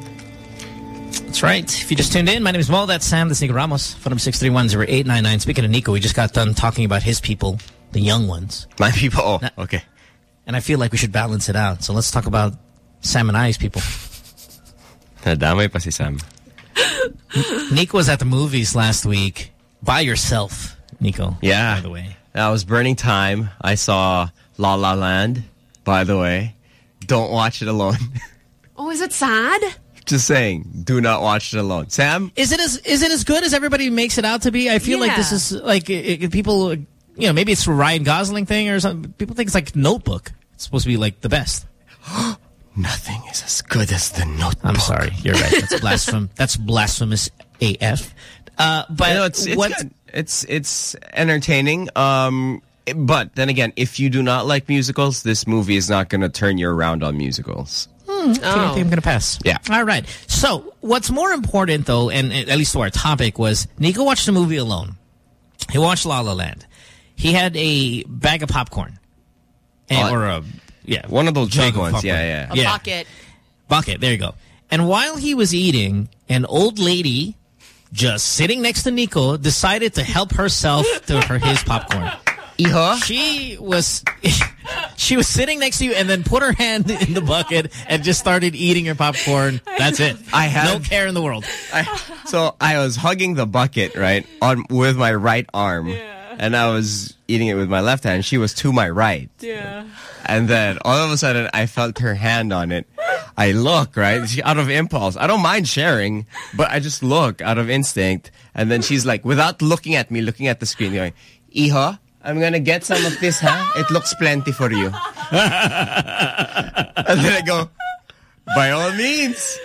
That's right. If you just tuned in, my name is Mo. That's Sam. That's Nico Ramos. Phone number 631-0899. Speaking of Nico, we just got done talking about his people, the young ones. My people. Oh, okay. And I feel like we should balance it out. So let's talk about Sam and I's people. Nadamay pa si Sam. Nico was at the movies last week by yourself, Nico. Yeah. By the way. I was burning time. I saw La La Land, by the way. Don't watch it alone. Oh, is it sad? Just saying, do not watch it alone. Sam? Is it as is it as good as everybody makes it out to be? I feel like this is like it, it- people, you know, maybe it's a Ryan Gosling thing or something. People think it's like Notebook. It's supposed to be like the best. Nothing is as good as the Notebook. I'm sorry, you're right. That's blasphemous. That's blasphemous AF. Uh, but You know, it's it's, what? it's it's entertaining. Um, but then again, if you do not like musicals, this movie is not going to turn you around on musicals. Hmm, okay, I think I'm going to pass. Yeah. All right. So what's more important, though, and and at least to our topic, was Nico watched the movie alone. He watched La La Land. He had a bag of popcorn. And, Oh, or a, yeah. one of those jug big ones. popcorn. Yeah, yeah. A bucket. Bucket. There you go. And while he was eating, an old lady just sitting next to Nico decided to help herself to her his popcorn. She was she was sitting next to you and then put her hand in the bucket and just started eating her popcorn. That's it. I had no care in the world. I, so I was hugging the bucket right on with my right arm, and I was eating it with my left hand. She was to my right. Yeah. And then all of a sudden, I felt her hand on it. I look, right? She, out of impulse. I don't mind sharing, but I just look out of instinct. And then she's like, without looking at me, looking at the screen, going, Iho, I'm going to get some of this, huh? It looks plenty for you. and then I go, by all means.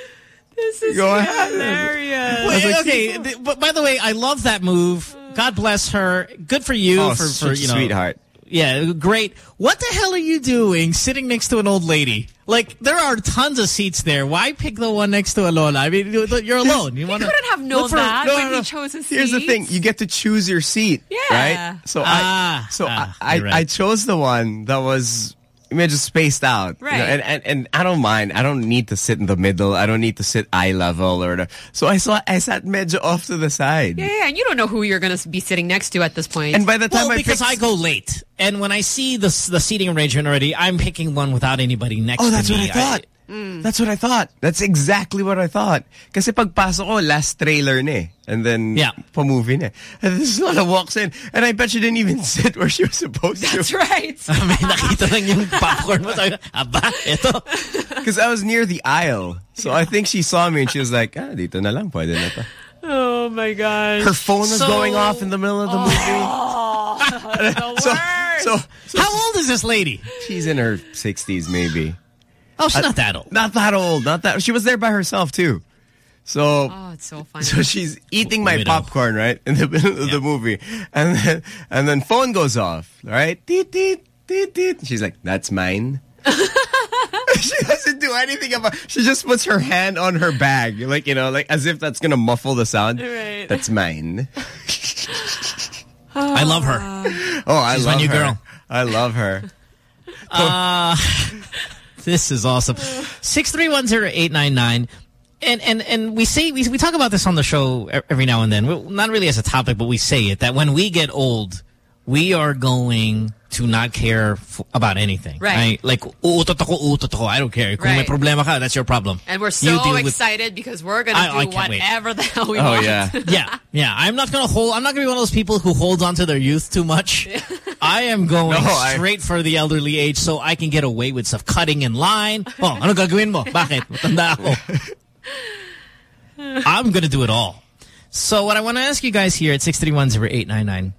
This is Go ahead. hilarious. Wait, okay, but by the way, I love that move. God bless her. Good for you Oh, for, for such you know sweetheart. Yeah, great. What the hell are you doing sitting next to an old lady? Like there are tons of seats there. Why pick the one next to a Lola? I mean, you're alone. You want couldn't have known Look for- that no, when no, he no. chose his Here's the thing: you get to choose your seat, Yeah. right? So Ah, I, so ah, I, I, right. I chose the one that was maybe just spaced out, you know, and, and and I don't mind. I don't need to sit in the middle. I don't need to sit eye level or. So I saw I sat medyo off to the side. Yeah, yeah, and you don't know who you're going to be sitting next to at this point. And by the time well, I because picked- I go late, and when I see the the seating arrangement already, I'm picking one without anybody next Oh, to that's me. what I thought. That's what I thought. That's exactly what I thought. Kasi pagpasok ko, last trailer na eh. And then, Yeah. pa-movie na. And this Lola walks in, and I bet she didn't even sit where she was supposed That's to. right. I mean, nakita lang yung popcorn mo. Sabi ko, Aba, ito. Because I was near the aisle. So I think she saw me and she was like, ah, dito na lang, pwede na to. Oh my gosh. Her phone was So- going off in the middle of the movie. so, so, so How old is this lady? she's in her 60s maybe. Oh, she's Uh, not that old. Not that old. Not that. She was there by herself too. So Oh, it's so funny. So she's eating my Widow. popcorn, right, in the middle of the movie, and then and then phone goes off, right? Teet, teet, teet, teet. She's like, "That's mine." she doesn't do anything about. She just puts her hand on her bag, like you know, like as if that's gonna muffle the sound. Right. That's mine. I love her. Oh, I She's my love new her. girl. I love her. Uh, this is awesome. Six three one zero eight nine nine. And, and, and we say, we, we talk about this on the show every now and then. Not really as a topic, but we say it, that when we get old, we are going to not care about anything. Right. I, like, utot ako, utot ako. I don't care. Kung right. may problema ka, that's your problem. And we're so excited with... because we're going to do whatever wait. the hell we oh, want. Oh, yeah. yeah. Yeah. I'm not going to hold, I'm not going to be one of those people who holds on to their youth too much. I am going no, straight I... for the elderly age so I can get away with stuff. Cutting in line. Oh, ano gagawin mo? Bakit? Matanda ako. I'm going to do it all. So what I want to ask you guys here at 631-0899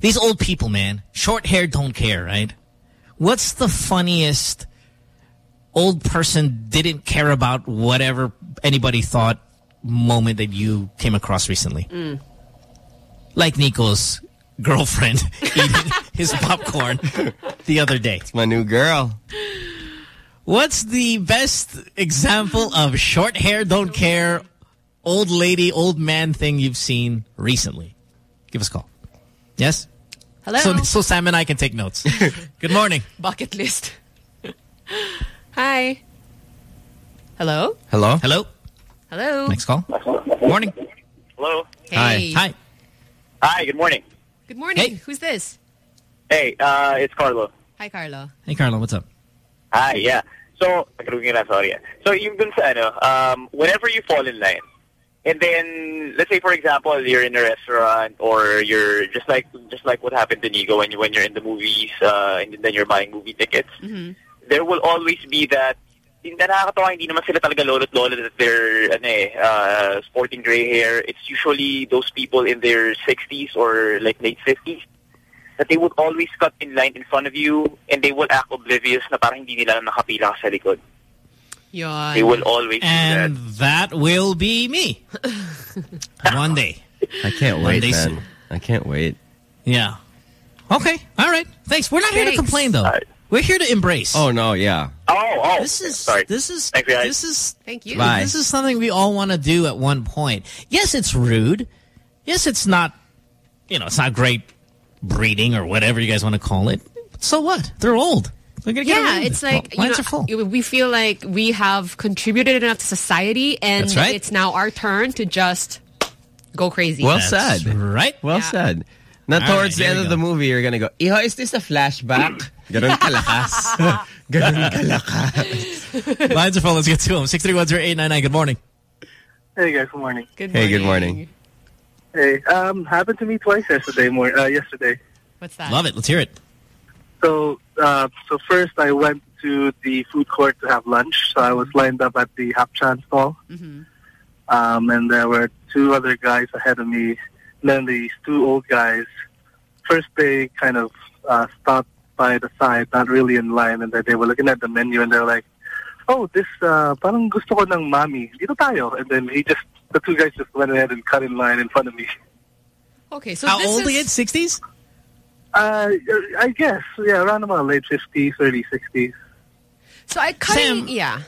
these old people, man, short hair don't care, right? What's the funniest old person didn't care about whatever anybody thought moment that you came across recently? Mm. Like Nico's girlfriend eating his popcorn the other day. My new girl. What's the best example of short hair, don't care, old lady, old man thing you've seen recently? Give us a call. Yes? Hello. So, so Sam and I can take notes. Good morning. Bucket list. Hi. Hello? Hello? Hello? Hello? Next call. Morning. Hello. Hey. Hi. Hi. Good morning. Good morning. Hey. Who's this? Hey, uh, it's Carlo. Hi, Carlo. Hey, Carlo, what's up? Hi. Yeah. So, nagkaroon na, sorry. So, yung dun sa ano, um, whenever you fall in line, and then let's say for example you're in a restaurant or you're just like just like what happened to Nico when you when you're in the movies uh, and then you're buying movie tickets. Mm-hmm. There will always be that nakakatawa, hindi naman sila talaga lolo't lola that they're ano eh, uh, sporting gray hair. It's usually those people in their 60s or like late 50s that they would always cut in line in front of you and they will act oblivious na parang hindi nila nakapila ka sa likod. Yun. They will always And that will be me. One day. I can't One wait, day man. soon. I can't wait. Yeah. Okay. All right. Thanks. We're not here to complain, though. We're here to embrace. Oh no, yeah. Oh, oh. This is sorry. this is Thanks, guys. this is Thank you. Bye. this is something we all want to do at one point. Yes, it's rude. Yes, it's not. You know, it's not great breeding or whatever you guys want to call it. So what? They're old. They're gonna get Yeah, it's it. like, you lines know, are full. we feel like we have contributed enough to society and right. it's now our turn to just go crazy. Well That's said. Right. Well Yeah. said. Now All towards right, the end of the movie, you're gonna go, Iho, is this a flashback? Ganun kalakas. Ganun kalakas. Lines are full. Let's get to them. Six three one zero eight nine nine. Good morning. Hey guys, good morning. Good morning. Hey, good morning. Hey, um, happened to me twice yesterday. More uh, yesterday. What's that? Love it. Let's hear it. So, uh, so first I went to the food court to have lunch. So I was lined up at the Hap Chan stall, Mm-hmm. um, and there were two other guys ahead of me. And then these two old guys. First, they kind of uh, stopped by the side, not really in line, and then they were looking at the menu, and they're like, "Oh, this uh, parang gusto ko ng mami. Dito tayo." And then he just, the two guys just went ahead and cut in line in front of me. Okay, so How this old is, again? 60s? Uh, I guess, yeah, around about late 50s, early 60s. So I kind of, yeah.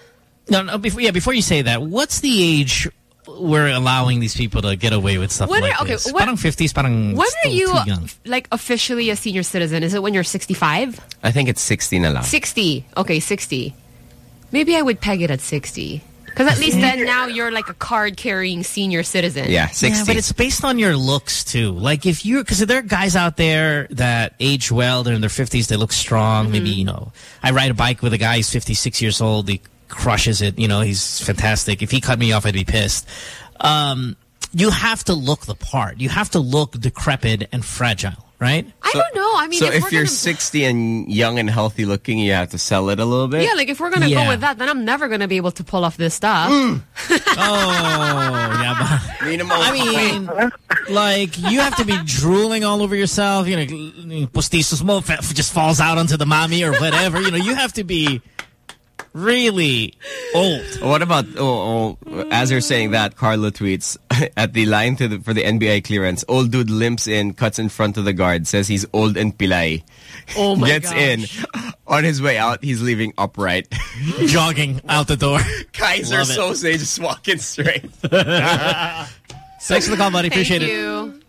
No, no. Before, yeah, before you say that, what's the age we're allowing these people to get away with stuff When like are- okay, this? when- parang 50s, parang When still are you too young. like officially a senior citizen? Is it when you're 65? I think it's 60 na lang. 60. Okay, 60. Maybe I would peg it at 60. Because at least then now you're like a card-carrying senior citizen. Yeah, but it's based on your looks too. Like if you're, because there are guys out there that age well, they're in their 50s, they look strong. Maybe, Mm-hmm. you know, I ride a bike with a guy who's 56 years old. He crushes it. You know, he's fantastic. If he cut me off, I'd be pissed. Um, you have to look the part. You have to look decrepit and fragile, right? I don't know. I mean, so if, if, you're gonna, 60 and young and healthy looking, you have to sell it a little bit. yeah, like if we're gonna Yeah. go with that, then I'm never gonna be able to pull off this stuff. Mm. Oh, yeah. but- I mean, like, you have to be drooling all over yourself. You know, postizos mo just falls out onto the mommy or whatever. You know, you have to be really old. What about oh, oh as you're saying that Carlo tweets at the line to the, for the NBA clearance old dude limps in cuts in front of the guard says he's old and pilay Oh my god. gets in on his way out he's leaving upright jogging out the door Keyser Love it. Söze just walking straight Thanks for the call, buddy. Appreciate Thank it.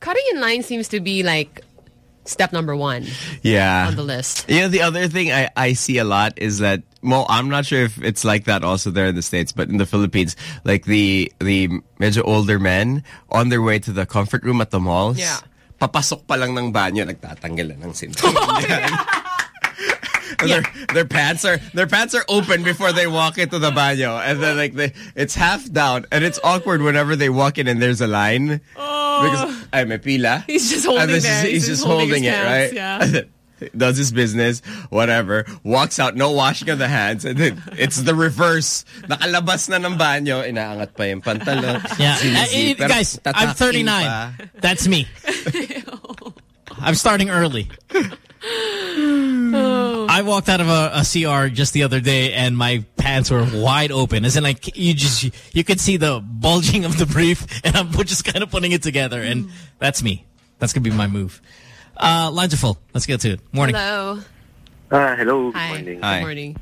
Cutting in line seems to be like step number one yeah. on the list. You know, the other thing I, I see a lot is that, well, I'm not sure if it's like that also there in the States, but in the Philippines, like the the major older men on their way to the comfort room at the malls, Yeah. papasok pa lang ng banyo, nagtatanggal na ng sinturon. Oh, and their, their pants are their pants are open before they walk into the banyo, and then like they, it's half down, and it's awkward whenever they walk in and there's a line. Oh. Because ay may pila. He's just holding this there. is- he's, He's just holding holding, it, pants, right? yeah. Does his business, whatever. Walks out, no washing of the hands, and then it's the reverse. Nakalabas na ng banyo, inaangat pa yung pantalon. Yeah, Sinisi- Uh, pero guys, I'm 39. pa. That's me. I'm starting early. I walked out of a, a CR just the other day and my pants were wide open. As in like, you just, you could see the bulging of the brief and I'm just kind of putting it together and that's me. That's going to be my move. Uh, lines are full. Let's get to it. Morning. Hello. Ah, hello. Good Hi. morning. Good morning.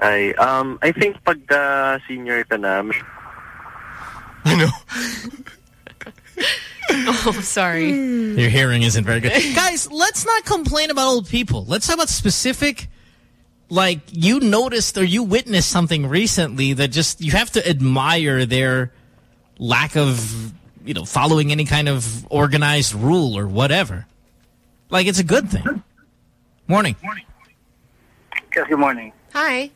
Hi. Um, I think pag uh, senior ka na, Oh, sorry. Your hearing isn't very good. Guys, let's not complain about old people. Let's talk about specific, like you noticed or you witnessed something recently that just, you have to admire their lack of, you know, following any kind of organized rule or whatever. Like it's a good thing. Morning. Yes, good morning. Hi.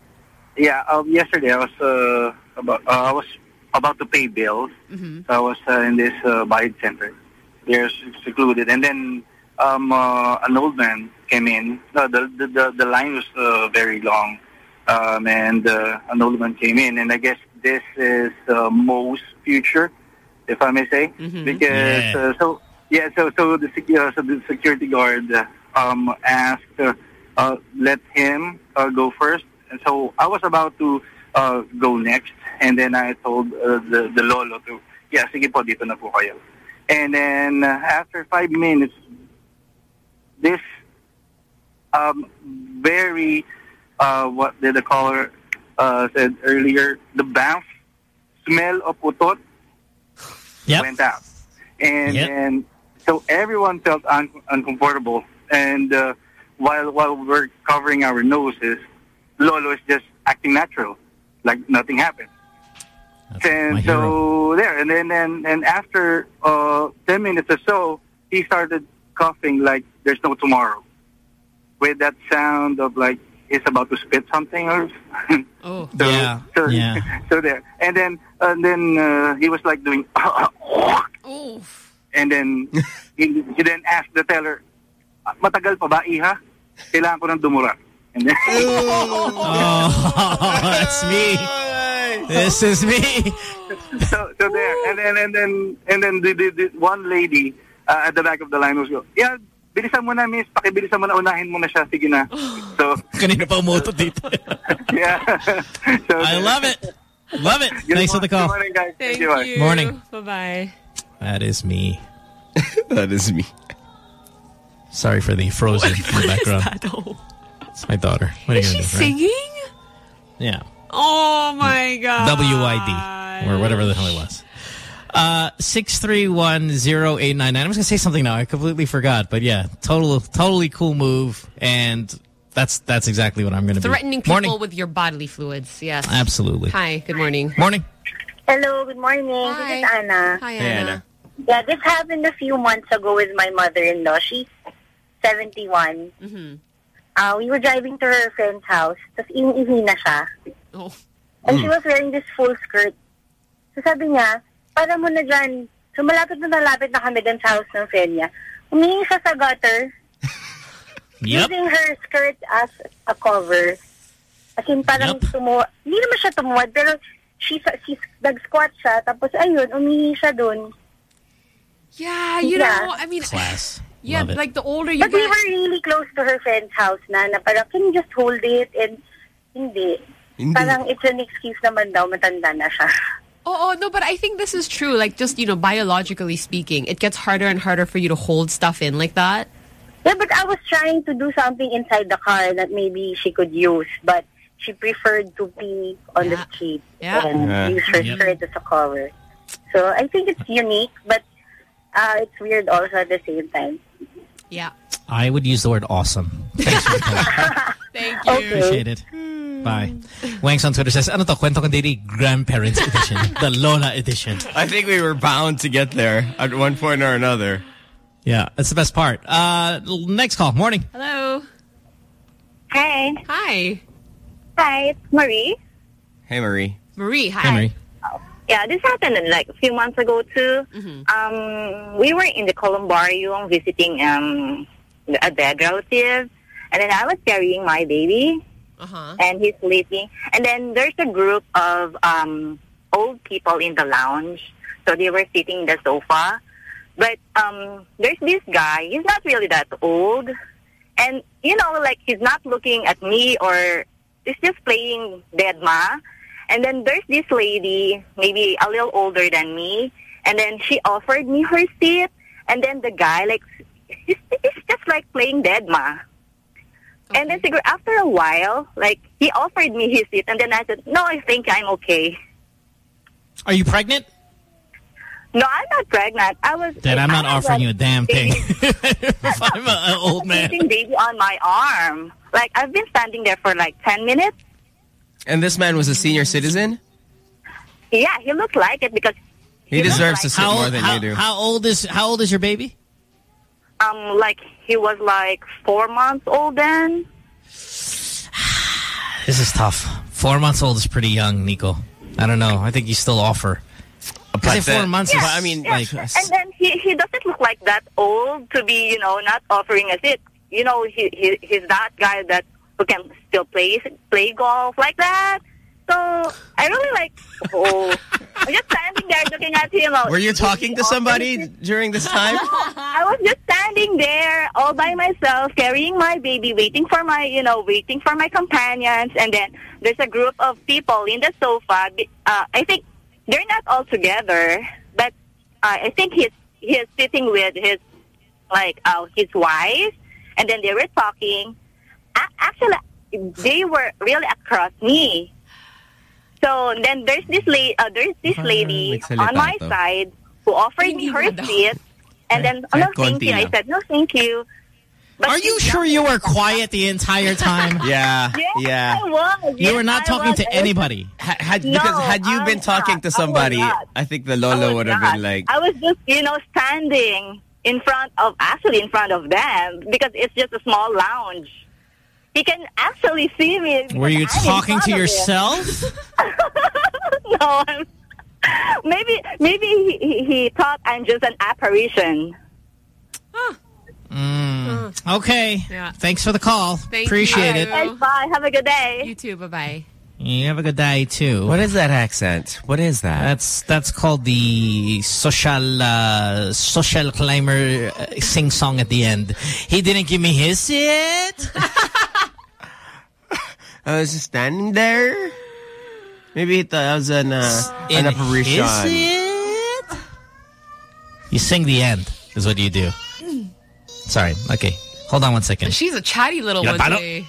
Yeah, um, yesterday I was uh, about uh, I was about to pay bills. Mm-hmm. So I was uh, in this uh, Bayad Center. They're secluded, and then um, uh, an old man came in. No, the, the the the line was uh, very long, um, and uh, an old man came in, and I guess this is uh, Mo's future, if I may say, because Yeah. uh, so yeah, so so the sec- uh, so the security guard uh, um, asked, uh, uh, let him uh, go first, and so I was about to uh, go next, and then I told uh, the the lolo to, yeah, sige po, dito na po kayo. And then uh, after five minutes, this um, very uh, what did the caller uh, said earlier, the bath smell of utot went out, and Yep. and so everyone felt un- uncomfortable. And uh, while while we're covering our noses, Lolo is just acting natural, like nothing happened. And so there, and then and, and after uh, ten minutes or so, he started coughing like there's no tomorrow, with that sound of like he's about to spit something or. Oh. so, Yeah, So, yeah. so there, and then and then uh, he was like doing. And then he, he then asked the teller, "Ah, "Matagal pa ba, iha? Kailangan ko ng dumura." And then, Oh, that's me. This is me. so, so there, and then and then and then the, the, the one lady uh, at the back of the line was go, "Yeah, bilisan mo na, miss. Pakibilisan mo na, unahin mo na siya. Sige na." So, Kanina pa umutot dito. yeah. so, I love it. Love it. Thanks for the call. Good morning, guys. Thank you. you. Morning. Bye-bye. That is me. that is me. Sorry for the frozen in the background. It's my daughter. What are Is you she gonna do? right? singing? Yeah. Oh my god. WID or whatever the hell it was. Uh, six three one zero eight nine nine. I was gonna say something now. I completely forgot. But yeah, total, totally cool move, and that's that's exactly what I'm gonna be. Threatening be. people Morning. with your bodily fluids. Yes. Absolutely. Hi. Good morning. Morning. Hello, good morning. This is Anna. Hi, Hey, Anna. Yeah, this happened a few months ago with my mother-in-law. She's 71. Mm-hmm. Uh, we were driving to her friend's house. Tapos ihi na siya. Oh. And she was wearing this full skirt. So sabi niya, para mo na dyan. So malapit na malapit na kami dun sa house ng friend niya. Umingi siya sa gutter. Using her skirt as a cover. As in, parang tumuwa. Hindi naman siya tumuwad, pero she, she, nag-squat siya. Tapos ayun, umihi siya dun. Yeah, you Yeah. know, I mean, Class. Yeah, Love it. like the older you But we were really close to her friend's house na, na parang, can you just hold it? And hindi. Hindi. Parang it's an excuse naman daw, matanda na siya. Oh, oh, no, but I think this is true. Like, just, you know, biologically speaking, it gets harder and harder for you to hold stuff in like that. Yeah, but I was trying to do something inside the car that maybe she could use, but she preferred to pee on the street Yeah. and Yeah. use her Yep. skirt as a cover. So I think it's unique, but uh, it's weird also at the same time. Yeah. I would use the word awesome. Thanks for. Thank you. Appreciate it. Bye. Wanks on Twitter says, ano to, kwento kandiri grandparents edition, the Lola edition. I think we were bound to get there at one point or another. Yeah, that's the best part. Uh, next call. Morning. Hello. Hi. Hi. Hi, it's Marie. Hey, Marie. Marie, hi. Hey, Marie. Yeah, this happened like a few months ago too. Mm-hmm. Um, we were in the columbarium visiting um a dead relative, and then I was carrying my baby, Uh-huh. and he's sleeping. And then there's a group of um old people in the lounge, so they were sitting in the sofa. But um, there's this guy. He's not really that old, and you know, like he's not looking at me or he's just playing dead ma. And then there's this lady, maybe a little older than me, and then she offered me her seat. And then the guy, like, he's, he's just like playing dead ma. And then after a while, like he offered me his seat, and then I said, "No, I think I'm okay." Are you pregnant? No, I'm not pregnant. I was. Then I'm not offering you a damn thing. I'm an old man. Sitting baby on my arm. Like I've been standing there for like ten minutes. And this man was a senior citizen? Yeah, he looked like it because He deserves to sit How- more than how- you do. How old is How old is your baby? um like he was like four months old then. This is tough. Four months old is pretty young, Nico. I don't know. I think you still offer. I say four months. Yeah, is, I mean, yeah. like, and then he he doesn't look like that old to be you know not offering a seat. You know he, he he's that guy that who can still play play golf like that. So I really like oh I'm just standing there looking at him. Were you talking to somebody during this time? I was just standing there all by myself, carrying my baby, waiting for my, you know, waiting for my companions. And then there's a group of people in the sofa. Uh, I think they're not all together, but uh, I think he's he's sitting with his like uh, his wife, and then they were talking. A- actually, they were really across me. So then there's this lady, uh, there's this lady on my to. side who offered me her seat, and then oh, no, thank you. I said no, thank you. But Are you sure you were quiet the entire time? Yeah, yeah. I was. You yes, were not I talking was. to anybody. Had, No, because had you I been talking not. to somebody, not. I think the Lolo would have not. been like, I was just, you know, standing in front of, actually in front of them because it's just a small lounge. He can actually see me. Were you I'm talking to yourself? no, I'm, maybe maybe he, he, he thought I'm just an apparition. Mm. Okay. Yeah. Thanks for the call. Thank Appreciate you. it. Thanks, bye. Have a good day. You too. Bye-bye. You have a good day too. what is that accent? What is that? That's that's called the social uh, social climber uh, sing song at the end. He didn't give me his seat. I was just standing there. Maybe he thought I was an, uh, an In apparition. his seat. You sing the end is what you do. Sorry. Okay. Hold on one second. She's a chatty little one I don't- today.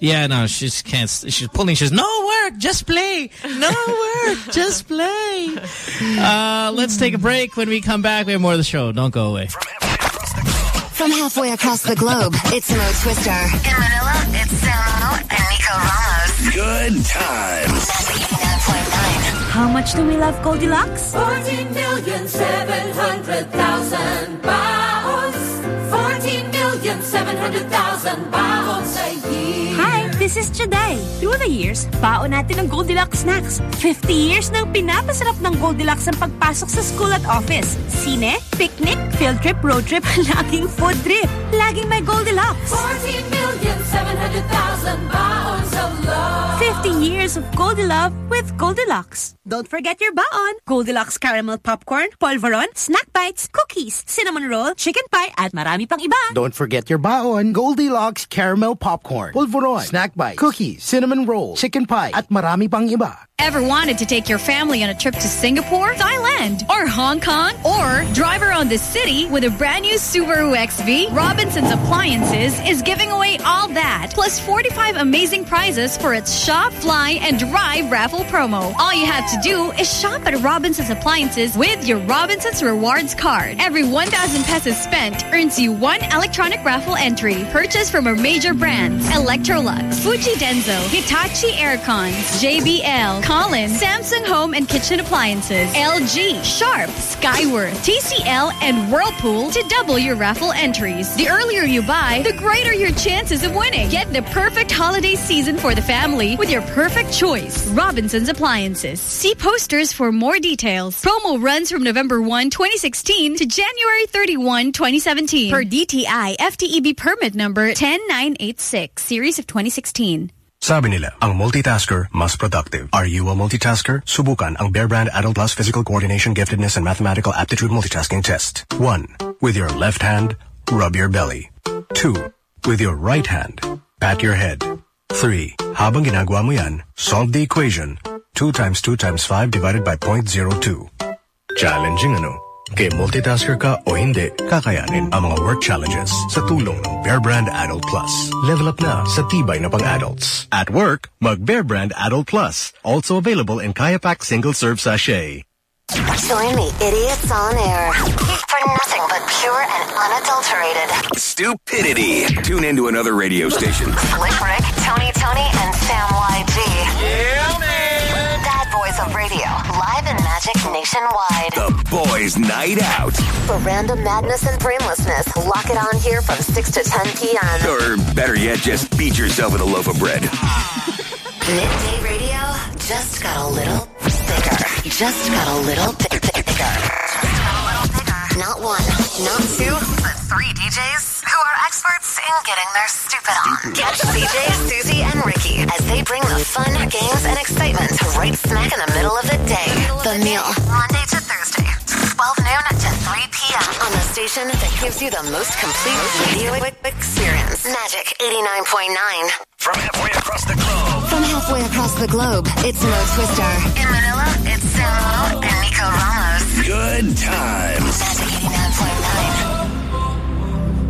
Yeah, no, she just can't. She's pulling. She's no work, just play. No work, just play. Uh, let's take a break. When we come back, we have more of the show. Don't go away. From halfway across the globe, it's Mo Twister. In Manila, it's Samo and Nico Ramos. Good times. How much do we love Goldilocks? 14 million 700,000 baos a year. Hi, this is Chaday. Through the years, baon natin ng Goldilocks snacks. 50 years nang pinapasarap ng Goldilocks ang pagpasok sa school at office. Sine, picnic, field trip, road trip, laging food trip. Laging may Goldilocks. 14 million 700,000 baons of love. 50 years of Goldilove with Goldilocks. Don't forget your baon. Goldilocks caramel popcorn, polvoron, snack bites, cookies, cinnamon roll, chicken pie, at marami pang iba. Don't forget your baon. Goldilocks caramel popcorn, polvoron, snack bites, cookies, cinnamon roll, chicken pie, at marami pang iba. Ever wanted to take your family on a trip to Singapore, Thailand, or Hong Kong, or drive around the city with a brand new Subaru XV? Robinson's Appliances is giving away all that, plus 45 amazing prizes for its Shop, Fly, and Drive raffle promo. All you have to do is shop at Robinson's Appliances with your Robinson's Rewards card. Every 1,000 pesos spent earns you one electronic raffle entry purchased from our major brands Electrolux, Fujidenzo, Hitachi Aircons, JBL, Collins, Samsung Home and Kitchen Appliances, LG, Sharp, Skyworth, TCL, and Whirlpool to double your raffle entries. The earlier you buy, the greater your chances of winning. Get the perfect holiday season for the family with your perfect choice. Robinson's Appliances. See posters for more details. Promo runs from November 1, 2016 to January 31, 2017 per DTI FTEB permit number 10986 series of 2016. Sabi nila, ang multitasker mas productive. Are you a multitasker? Subukan ang Bear Brand Adult Plus Physical Coordination Giftedness and Mathematical Aptitude Multitasking Test. 1. With your left hand, rub your belly. 2. With your right hand, pat your head. 3. Habang ginagawa mo yan, solve the equation. 2 times 2 times 5 divided by 0.02. Challenging ano? Kaya multitasker ka o hindi, kakayanin ang mga work challenges sa tulong ng Bear Brand Adult Plus. Level up na sa tibay na pang-adults. At work, mag Bear Brand Adult Plus. Also available in Kayapak Single Serve Sachet. Join the idiots on air for nothing but pure and unadulterated. Stupidity. Tune into another radio station. Slick Rick, Tony Toni, and Sam YG. Yeah, man. Boys of Radio, live in Magic nationwide. The Boys Night Out. For random madness and brainlessness, lock it on here from 6 to 10 p.m. Or better yet, just beat yourself with a loaf of bread. Midday Radio just got a little bigger. Just got a little bigger. Not one, not two, but three DJs who are experts in getting their stupid on. Catch CJ, Susie, and Ricky as they bring the fun, games, and excitement right smack in the middle of the day. The Meal. Monday to Thursday, 12 noon to 3 p.m. On the station that gives you the most complete radio experience. Magic 89.9. From halfway across the globe. From halfway across the globe, it's Mo Twister. In Manila, it's Samo and Nico Ramos. Good times. Magic 89.9.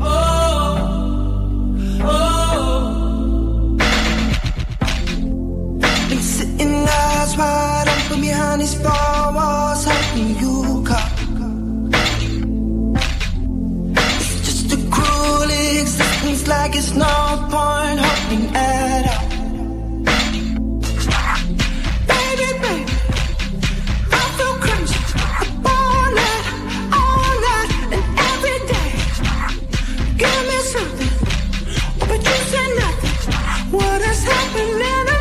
Oh, oh, oh. Been sitting eyes wide open behind these four walls, hoping you feels like it's no point hoping at. Baby, baby, I feel crazy all night, all night, and every day. Give me something, but you nothing. What is happening?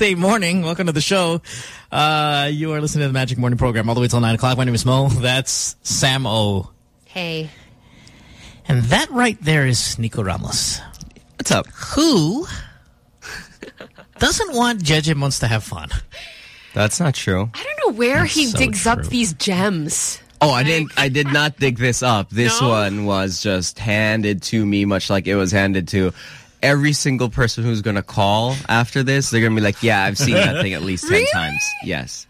This Tuesday morning. Welcome to the show. Uh, you are listening to the Magic Morning Program all the way till 9 o'clock. My name is Mo. That's Sam O. Hey. And that right there is Nico Ramos. What's up? Who doesn't want Jejemons to have fun? That's not true. I don't know where That's he so digs up these gems. Oh, I didn't. I did not dig this up. This No? one was just handed to me, much like it was handed to every single person who's gonna call after this. They're gonna be like, "Yeah, I've seen that thing at least ten times." Yes.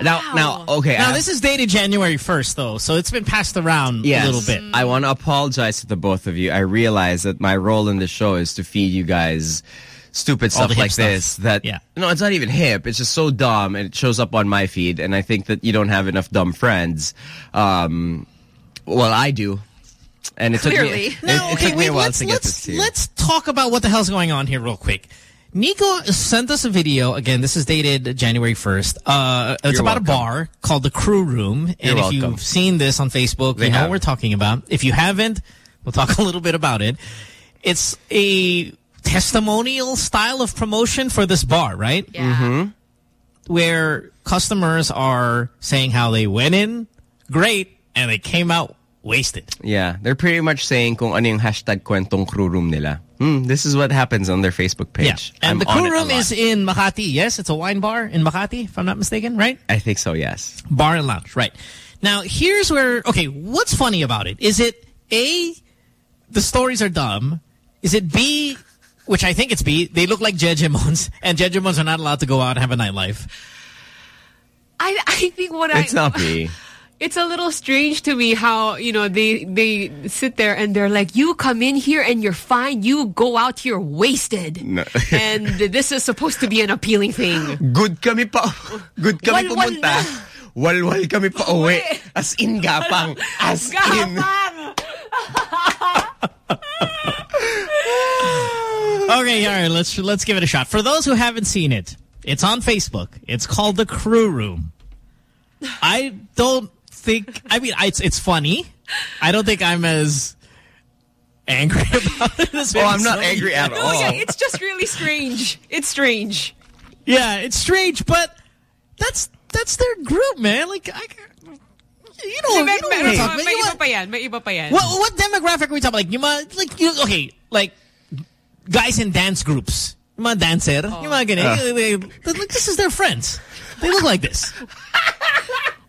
Now, now, okay. Now, I- this is dated January 1st, though, so it's been passed around Yes. a little bit. I want to apologize to the both of you. I realize that my role in the show is to feed you guys stupid All stuff like stuff. this. That Yeah. no, it's not even hip. It's just so dumb, and it shows up on my feed. And I think that you don't have enough dumb friends. Um, well, I do. And it Clearly. took me, it, it took me a while let's, to get let's, this to you. let's talk about what the hell's going on here real quick. Nico sent us a video. Again, this is dated January 1st. Uh, it's You're about welcome. a bar called the Crew Room. And You're if welcome. you've seen this on Facebook, They you know have. what we're talking about. If you haven't, we'll talk a little bit about it. It's a testimonial style of promotion for this bar, right? Yeah. Mm-hmm. Where customers are saying how they went in great and they came out wasted. Yeah, they're pretty much saying kung ano yung hashtag kwentong crew room nila. Hmm, this is what happens on their Facebook page. Yeah. And I'm the on Crew Room is in Makati. Yes, it's a wine bar in Makati, if I'm not mistaken, right? I think so, yes. Bar and lounge, right. Now, here's where, okay, what's funny about it? Is it A, the stories are dumb? Is it B, which I think it's B, they look like Jejemons, and Jejemons are not allowed to go out and have a nightlife? I I think what It's I It's not me. it's a little strange to me how you know they they sit there and they're like you come in here and you're fine you go out here wasted No. and this is supposed to be an appealing thing Good kami pa. Good kami Walwal pumunta. Walwal kami pa uwi. As in gapang. As in. Okay, all right, let's let's give it a shot. For those who haven't seen it, it's on Facebook. It's called The Crew Room. I don't think, I mean, I, it's, it's funny. I don't think I'm as angry about it as Oh, I'm not angry you at all. oh yeah it's just really strange it's strange Yeah, it's strange, but that's that's their group, man. Like, I, you know, may, you know may, what we're may, may about. iba pa yan may iba pa yan What, what demographic are we talking? Like, yung mga, like, you, okay, like, guys in dance groups. Yung mga dancer. Oh. Yung mga ganyan. They- they- like, this is their friends. They look like this.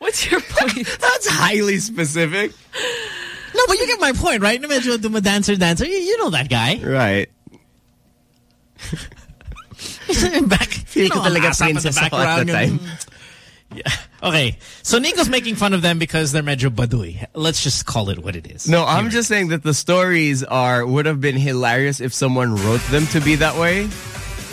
what's your point That's highly specific. No, but you get my point, right? Medyo duma dancer, dancer. You, you know that guy. Right. back Feel You ko know, talaga ang in the princess ako at background, the time. yung- Okay, so Nico's making fun of them because they're medyo baduy. Let's just call it what it is. No, I'm just saying that the stories are would have been hilarious if someone wrote them to be that way.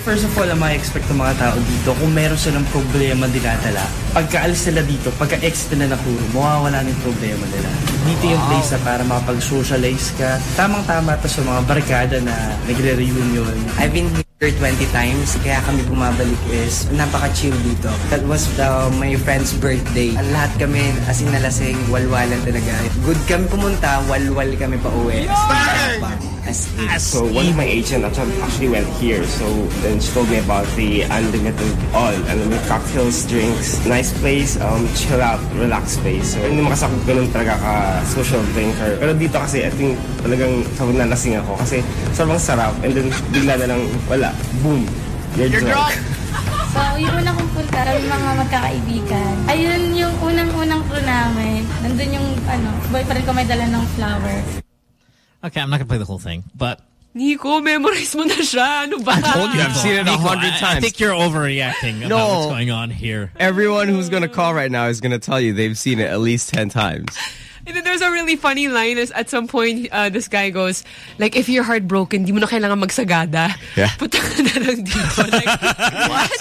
First of all, ang ma-expect ng mga tao dito, kung meron silang problema dinadala, pagkaalis nila dito, pagka-exit nila na kuro, mawawala na yung problema nila. Dito yung place na para makapag-socialize ka. Tamang-tama to sa mga barkada na nagre-reunion. I've been 20 times, kaya kami bumabalik is napaka-chill dito. That was the, my friend's birthday. Ang lahat kami, as in nalasing, walwalan talaga. Good kami pumunta, walwal kami pa uwi. As in. So one of my agents actually actually went here. So then she told me about the unlimited all, unlimited cocktails, drinks, nice place, um, chill out, relax space. So hindi makasakot ganun talaga ka social drinker. Pero dito kasi I think talagang sobrang nalasing ako kasi sobrang sarap and then bigla na lang wala, boom, you're, drunk. So, yung una kong punta, yung mga magkakaibigan. Ayun yung unang-unang crew namin. Nandun yung, ano, boyfriend ko may dala ng flower. Okay, I'm not gonna play the whole thing, but Nico, memorize mo na siya. Ano ba? I told you I've seen it a hundred I- I think you're overreacting about No. what's going on here. Everyone who's gonna call right now is gonna tell you they've seen it at least ten times. And then there's a really funny line is at some point, uh, this guy goes, like, if you're heartbroken, di mo na kailangan magsagada. Yeah. Punta ka na lang dito. Like, what?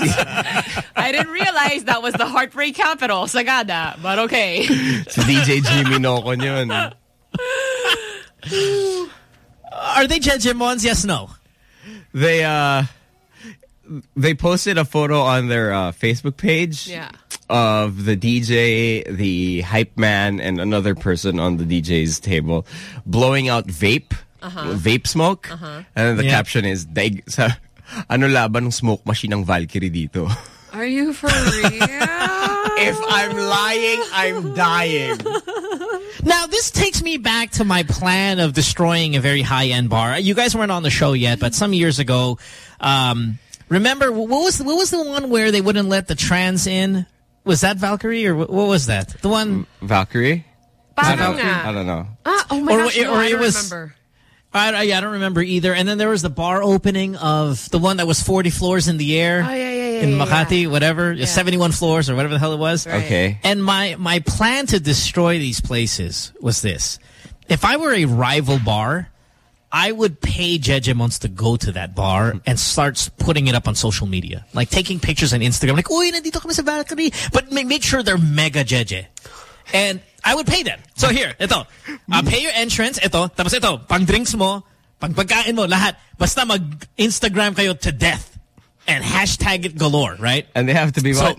I didn't realize that was the heartbreak capital, Sagada. But okay. Si DJ Jimmy Nocon yun. Are they Jejemons? Yes, no. They uh they posted a photo on their uh, Facebook page Yeah. Of the DJ, the hype man, and another person on the DJ's table blowing out vape, Uh-huh. vape smoke. Uh-huh. And then the Yeah. caption is, Daig, sa, ano laban ng smoke machine ng Valkyrie dito? Are you for real? if I'm lying, I'm dying. Now, this takes me back to my plan of destroying a very high-end bar. You guys weren't on the show yet, but some years ago, um, remember, what was, what was the one where they wouldn't let the trans in? Was that Valkyrie or what what was that? The one... Valkyrie? Parang I nga. don't know. Ah, oh my Or- gosh, or no, I it don't was- remember. I, I, yeah, I don't remember either. And then there was the bar opening of the one that was 40 floors in the air. Oh, yeah, yeah, yeah, In yeah, Makati, whatever. 71 floors or whatever the hell it was. Right. Okay. And my, my plan to destroy these places was this. If I were a rival bar, I would pay JJ Jejemons to go to that bar and start putting it up on social media. Like taking pictures on Instagram. Like, uy, nandito kami sa Valkyrie. But make sure they're mega Jeje. And I would pay them. So here, ito. Uh, pay your entrance, ito. Tapos ito, pang drinks mo, pang pagkain mo, lahat. Basta mag-Instagram kayo to death. And hashtag it galore, right? And they have to be So- what?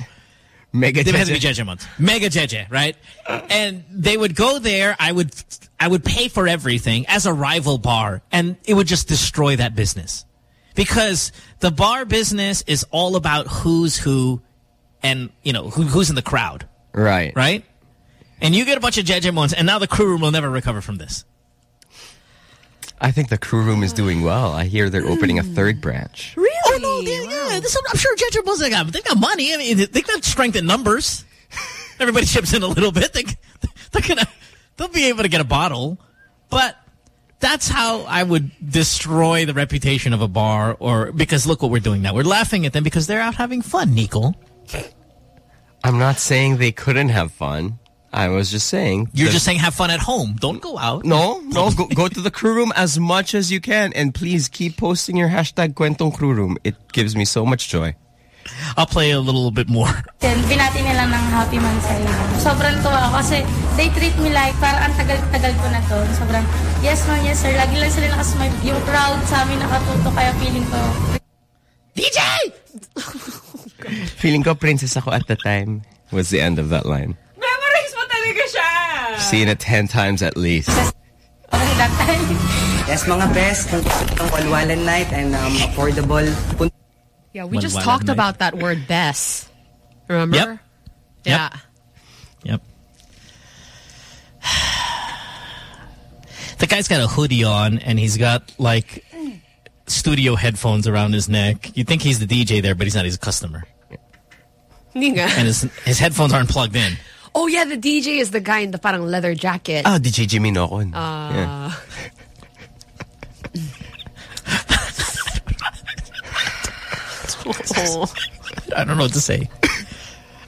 Mega they to be Jeje. Mega Jeje, right? And they would go there. I would, I would pay for everything as a rival bar, and it would just destroy that business. Because the bar business is all about who's who, and you know who, who's in the crowd, Right. right? And you get a bunch of Jejemons, and now the crew room will never recover from this. I think the crew room is doing well. I hear they're opening a hmm. third branch. Really? Oh no, they, yeah. This, I'm sure Jejemons they got, they got money. I mean, they got strength in numbers. Everybody chips in a little bit. They, they're gonna, they'll be able to get a bottle, but that's how I would destroy the reputation of a bar. Or because look what we're doing now. We're laughing at them because they're out having fun, Nicole. I'm not saying they couldn't have fun. I was just saying. You're just saying have fun at home. Don't go out. No, no, go, go to the crew room as much as you can. And please keep posting your hashtag Kwentong Crew Room. It gives me so much joy. I'll play a little bit more. Then, binati nila ng happy man sa iyo. Sobrang tuwa ako kasi they treat me like parang ang tagal-tagal ko na to. Sobrang, yes ma'am, yes sir. Lagi lang sila nakasmile. Yung crowd sa amin nakatuto kaya feeling ko, DJ! Feeling ko princess ako at the time was the end of that line. Memorize talaga siya. Seen it 10 times at least. parang that time. Yes, mga best. Kung gusto ng walwalan night and um, affordable, Yeah, we just talked Night. about that word best. Remember? Yep. Yeah. Yep. The guy's got a hoodie on and he's got like studio headphones around his neck. You think he's the DJ there, but he's not. He's a customer. Hindi. And his his headphones aren't plugged in. Oh yeah, the DJ is the guy in the parang leather jacket. Ah, DJ Jimmy Nocon. Uh, Yeah. oh. I don't know what to say.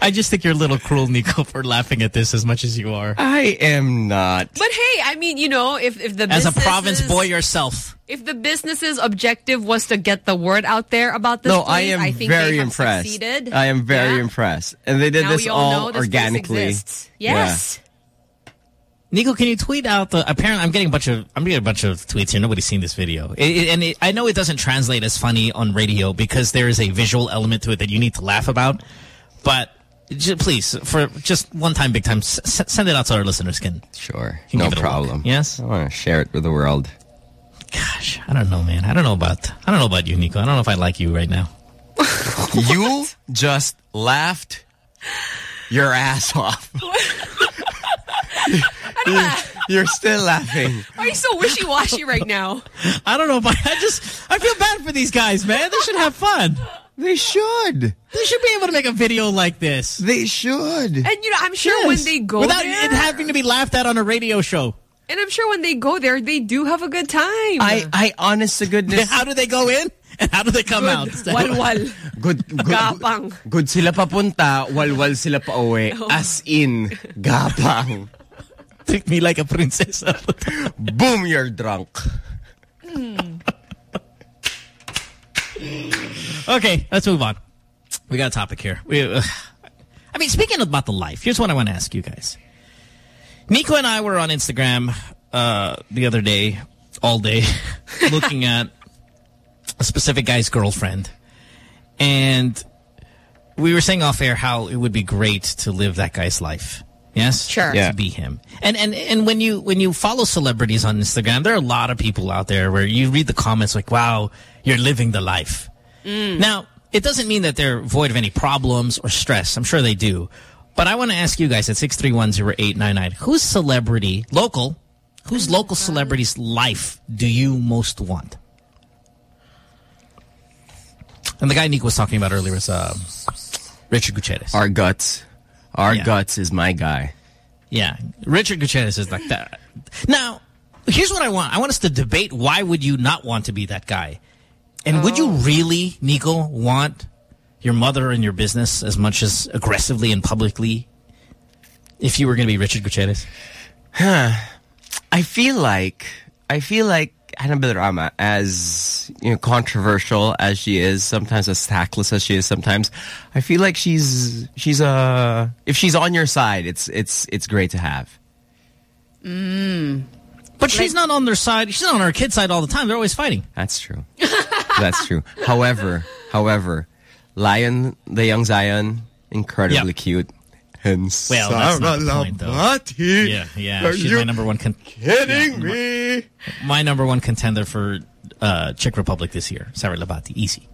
I just think you're a little cruel, Nico, for laughing at this as much as you are. I am not. But hey, I mean, you know, if if the As a province boy yourself. if the business's objective was to get the word out there about this No, place, I am I think very they have impressed. succeeded. I am very Yeah. impressed. And they did Now this we all all know this organically. exists. Yes. Nico, can you tweet out the? Apparently, I'm getting a bunch of I'm getting a bunch of tweets here. Nobody's seen this video, It- it- and it, I know it doesn't translate as funny on radio because there is a visual element to it that you need to laugh about. But j please, for just one time, big time, s s- send it out so our listeners can. Sure, can no give it a look. problem. Yes, I want to share it with the world. Gosh, I don't know, man. I don't know about I don't know about you, Nico. I don't know if I like you right now. you just laughed your ass off. you're, you're still laughing. Why are you so wishy-washy right now? I don't know if I, I just I feel bad for these guys, man. They should have fun. They should. They should be able to make a video like this. They should. And you know, I'm sure when they go without there, it having to be laughed at on a radio show. and I'm sure when they go there, they do have a good time. I, I honest to goodness. How do they go in and how do they come Good. out? Walwal. Good, good, Gapang. good sila papunta, walwal sila pa uwi. Oh. As in, gapang. Treat me like a princess. Boom, you're drunk. Hmm. Okay, let's move on. We got a topic here. We, uh, I mean, speaking about the life, here's what I want to ask you guys. Nico and I were on Instagram uh, the other day, all day, looking at a specific guy's girlfriend. And we were saying off air how it would be great to live that guy's life. Yes? Sure. Yeah. To be him. And and and when you when you follow celebrities on Instagram, there are a lot of people out there where you read the comments like, wow, you're living the life. Now, it doesn't mean that they're void of any problems or stress. I'm sure they do. But I want to ask you guys at 6310899, whose celebrity, local, whose local celebrity's life do you most want? And the guy Nick was talking about earlier was uh, Richard Gutierrez. Our guts. Our Yeah. guts is my guy. Yeah, Richard Gutierrez is like that. Now, here's what I want. I want us to debate why would you not want to be that guy? And would you really, Nico, want your mother in your business as much as aggressively and publicly if you were going to be Richard Gutierrez? Huh. I feel like I feel like Annabelle Rama, as you know, controversial as she is, sometimes as tactless as she is, sometimes I feel like she's she's uh if she's on your side, it's it's it's great to have. Mm. But she's not on their side. She's not on her kid's side all the time. They're always fighting. That's true. That's true. However, however, Lion, the young Zion, incredibly cute. Hence, Well, that's not the point, though. Lahbati. Yeah, yeah. Are she's you my number one. Con kidding Yeah, me? My number one contender for uh, Czech Republic this year, Sarah Lahbati. Easy.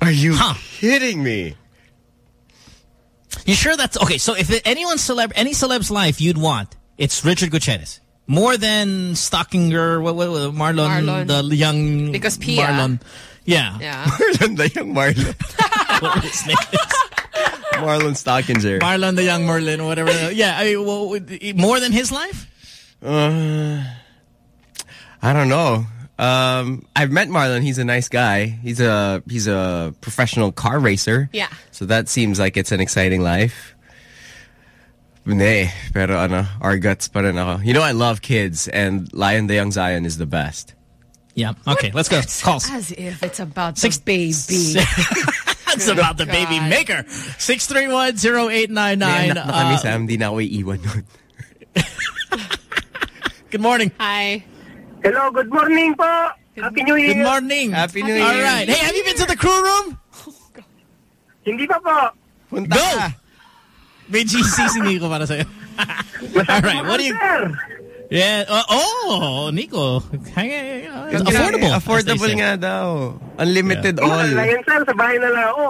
Are you kidding me? You sure that's okay? So if anyone's celeb, any celeb's life you'd want, it's Richard Gutierrez. More than Stockinger, what, what, what, Marlon, Marlon. the young Because Pia. Marlon. Yeah. Yeah. Marlon, the young Marlon. What his name is. Marlon Stockinger. Marlon, the young Merlin, or whatever. Yeah, I mean, well, more than his life? Uh, I don't know. Um, I've met Marlon. He's a nice guy. He's a he's a professional car racer. Yeah. So that seems like it's an exciting life. Hindi, pero ano, our guts pa rin ako. You know, I love kids, and Lion the Young Zion is the best. Yeah. Okay, let's go. Calls. As if it's about the baby. It's about the baby maker. 6310899. May anak na kami, Uh, Sam. Di na ako iiwan nun. Good morning. Hi. Hello, good morning po. Happy New Year. Good morning. Happy New Year. All right. Hey, have you been to the crew room? Hindi pa po. Punta Go! Ka. May GC si Nico para sa'yo. All right. What do you... Yeah. Uh, oh, Nico. Hang, uh, it's affordable. Affordable they nga daw. Unlimited all. Lion sir, sa bahay na lang ako.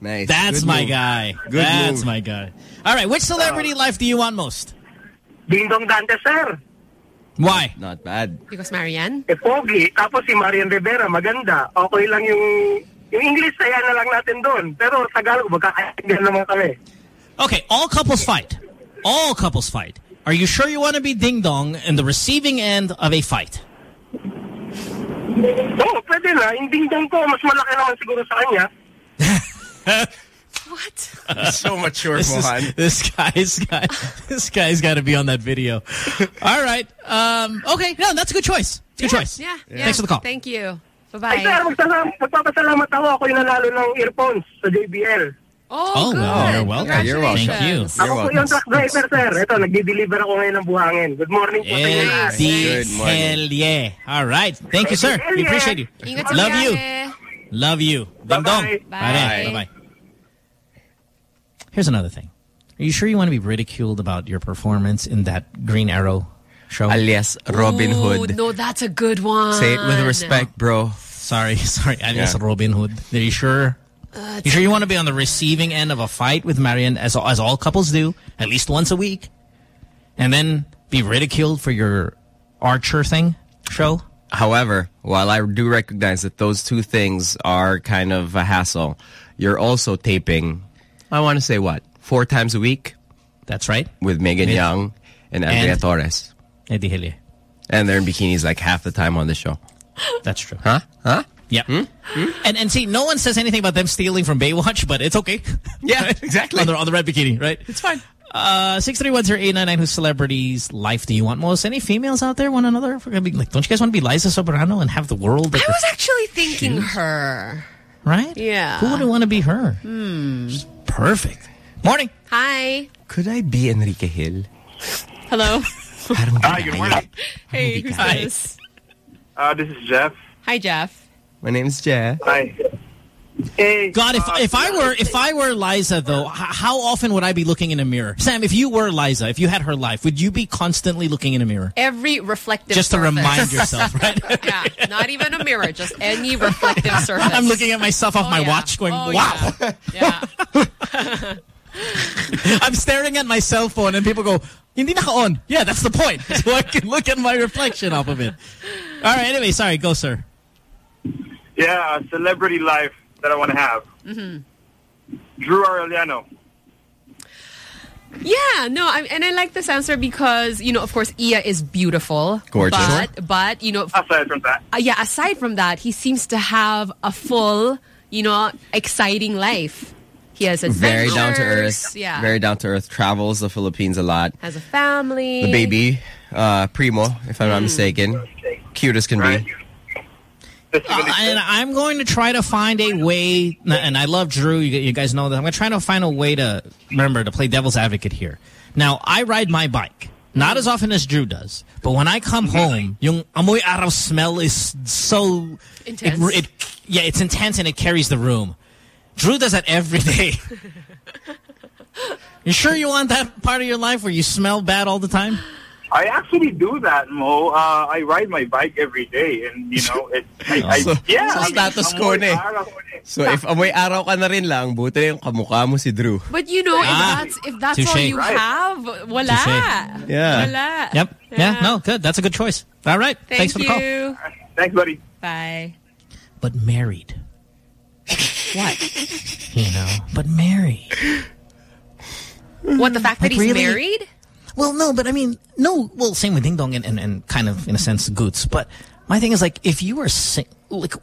Nice. That's Good my move. guy. Good That's move. my guy. All right. Which celebrity life do you want most? Dingdong Dantes, sir. Why? Not bad. Because Marian? Eh, pogi. Tapos si Marian Rivera, maganda. Okay lang yung... Yung English, saya na lang natin doon. Pero Tagalog, magkakaintindihan naman kami. Okay, all couples fight. All couples fight. Are you sure you want to be ding dong in the receiving end of a fight? Oo, pwede na. Yung Ding Dong ko, mas malaki naman siguro sa kanya. What? so mature, this is- Mohan. this guy's guy. This guy's got to be on that video. All right. Um, okay. No, that's a good choice. It's a good Yeah, choice. Yeah, yeah. Thanks for the call. Thank you. Ay, Bye-bye. sir, magsasam- magpapasalamat ako. Ako yung nanalo ng earphones sa JBL. Oh, Oh, good. well, you're welcome. You're welcome. Thank you. Ako po yung truck driver, sir. Ito, nagdi-deliver ako ngayon ng buhangin. Good morning po sa inyo lahat. Eddie Hell yeah. All right. Thank you, sir. We appreciate you. Love you. Love you. Ding dong. Bye. Bye. Here's another thing. Are you sure you want to be ridiculed about your performance in that Green Arrow show? Alias Robin Ooh, Hood. no, that's a good one. Say it with respect, bro. Sorry, sorry. Alias Yeah. Robin Hood. Are you sure? Uh, you sure you want to be on the receiving end of a fight with Marian, as as all couples do, at least once a week, and then be ridiculed for your Archer thing show? However, while I do recognize that those two things are kind of a hassle, you're also taping, I want to say what, four times a week? That's right. With Megan Young and Andrea And- Torres. Eddie Hille. And they're in bikinis like half the time on the show. That's true. Huh? Huh? Yeah. And and see, no one says anything about them stealing from Baywatch, but it's okay. Yeah, exactly. on, the, on the red bikini, right? It's fine. Uh, six three one zero eight nine nine. Whose celebrities' life do you want most? Any females out there One another? If we're gonna be like, don't you guys want to be Liza Soberano and have the world? At I was actually thinking her. right? Yeah. Who wouldn't want to be her? Hmm. Perfect. Morning. Hi. Could I be Enrique Gil? Hello. Hi, good morning. Hey, who's this? Uh, this is Jeff. Hi, Jeff. My name's Jeff. Hi. Hey. God, if uh, if I were if I were Liza though, how often would I be looking in a mirror? Sam, if you were Liza, if you had her life, would you be constantly looking in a mirror? Every reflective Just to surface. remind yourself, right? yeah, not even a mirror, just any reflective surface. I'm looking at myself off Oh, my yeah. watch going, Oh, wow. Yeah. I'm staring at my cell phone and people go, hindi naka-on. Yeah, that's the point. So I can look at my reflection off of it. All right, anyway, sorry. Go, sir. Yeah, a celebrity life that I want to have. hmm Drew Arellano. Yeah, no, I, and I like this answer because, you know, of course, Iya is beautiful. Gorgeous. But, but you know, Aside from that. uh, yeah, aside from that, he seems to have a full, you know, exciting life. He has adventures. Very down to earth. Yeah. Very down to earth. Travels the Philippines a lot. has a family. The baby, uh, Primo, if I'm Hmm. not mistaken. Cute as can be. Uh, and I'm going to try to find a way, and I love Drew, you, you guys know that. I'm going to try to find a way to, remember, to play devil's advocate here. Now, I ride my bike. Not as often as Drew does. But when I come home, yung amoy araw smell is so... Intense. It, it, yeah, it's intense and it carries the room. Drew does that every day. you sure you want that part of your life where you smell bad all the time? I actually do that, Mo. Uh, I ride my bike every day, and you know, it. I, I, yeah, so I mean, status ko amoy na eh. So if amoy araw ka na rin lang, buti na yung kamukha mo si Drew. But you know, Ah. if that's if that's all you Right. have, wala. Touche. Yeah. Wala. Yep. Yeah. no, good. That's a good choice. All right. Thank Thanks for you. the call. Thanks, buddy. Bye. But married. What? You know, but married. What, the fact Like, that he's really? married? Well, no, but I mean, no. Well, same with Ding Dong and, and, and kind of in a sense Goots. But my thing is like, if you were sing, like,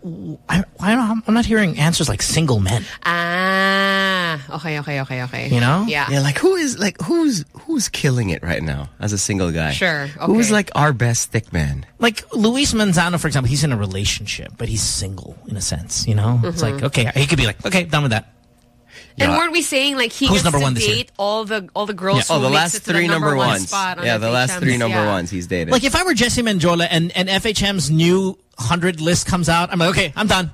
I, I don't, I'm not hearing answers like single men. Ah, okay, okay, okay, okay. You know? Yeah. Yeah, like who is like who's who's killing it right now as a single guy? Sure, Who's like our best thick man? Like Luis Manzano, for example, he's in a relationship, but he's single in a sense. You know, it's Mhm. like okay, he could be like, okay, done with that. And Yeah. weren't we saying like he Who's gets number to one this year? date all the all the girls? oh, who the last three the number, one ones. spot on Yeah, the last three number yeah. ones he's dated. Like if I were Jessy Mendiola and, and FHM's new 100 list comes out, I'm like, okay, I'm done.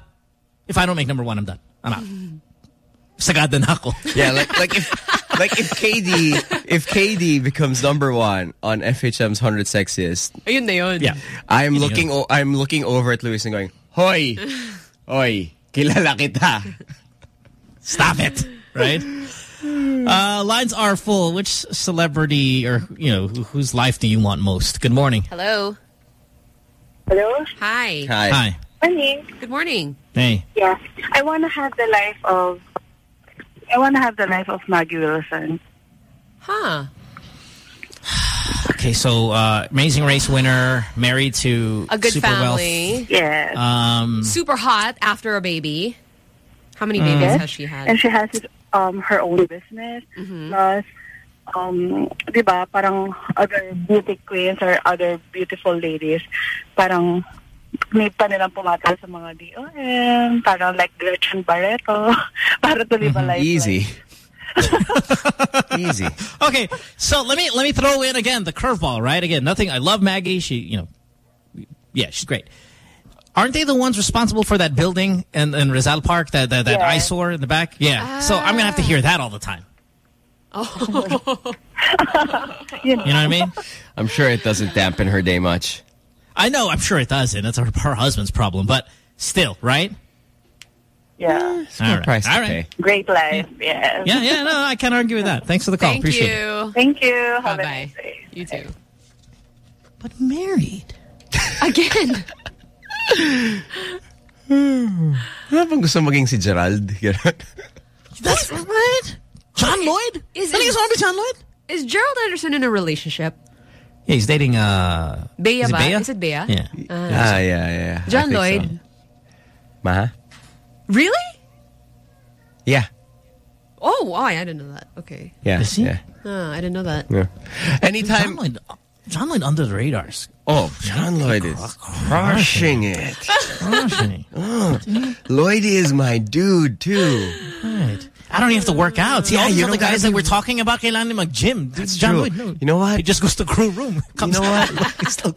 If I don't make number one, I'm done. I'm out. Sagada na ako. yeah, like like if like if KD if KD becomes number one on FHM's 100 sexiest, Ayun na yun. Yeah. I'm Yun looking o- I'm looking over at Luis and going, "Hoy, hoy, kilala kita." Stop it. Right? Uh, lines are full. Which celebrity or, you know, wh- whose life do you want most? Good morning. Hello. Hello? Hi. Hi. Hi. Morning. Good morning. Hey. Yeah. I want to have the life of I want to have the life of Maggie Wilson. Huh. Okay, so uh, Amazing Race winner, married to A good super family. Yeah. Wealth. Um, Super hot after a baby. How many Mm. babies Yes. has she had? And she has um, her own business. Plus, um, di ba, parang other beauty queens or other beautiful ladies, parang may pa nilang pumatal sa mga DOM, parang like Gretchen Barreto, para tuloy ba life. Easy. Easy. Okay, so let me let me throw in again the curveball, right? Again, nothing. I love Maggie. She, you know, yeah, she's great. Aren't they the ones responsible for that building in, in Rizal Park, that that, that Yeah. eyesore in the back? Yeah. So I'm gonna have to hear that all the time. Oh. you know what I mean? I'm sure it doesn't dampen her day much. I know. I'm sure it doesn't. That's her, her husband's problem, but still, right? Yeah. Eh, all right. Price all right. Great life, yes. Yeah, yeah. No, I can't argue with that. Thanks for the call. Thank Appreciate you. it. Thank you. Have a Bye-bye. nice day. You too. But married. Again. Ano bang gusto maging si Gerald? Ganon. That's right. John Lloyd? Is, I think it's with John Lloyd. Is Gerald Anderson in a relationship? Yeah, he's dating. uh Bea is it ba? Bea? Is it Bea? Yeah. Ah. Ah, yeah, yeah. John think so. Lloyd. Maha? Really? Yeah. Oh, why? I didn't know that. Okay. Yeah. Is he? Yeah. Ah, I didn't know that. yeah. Anytime. John Anytime. Lloyd, John Lloyd under the radars. Oh, John Lloyd is crushing it. Crushing. Oh, Lloyd is my dude too. Right. I don't even have to work out. See, Yeah, all these other guys gotta that we're talking about, kailangan ni mag-gym. That's John true. Lloyd, no. You know what? He just goes to the crew room. Comes know out. what? He's still-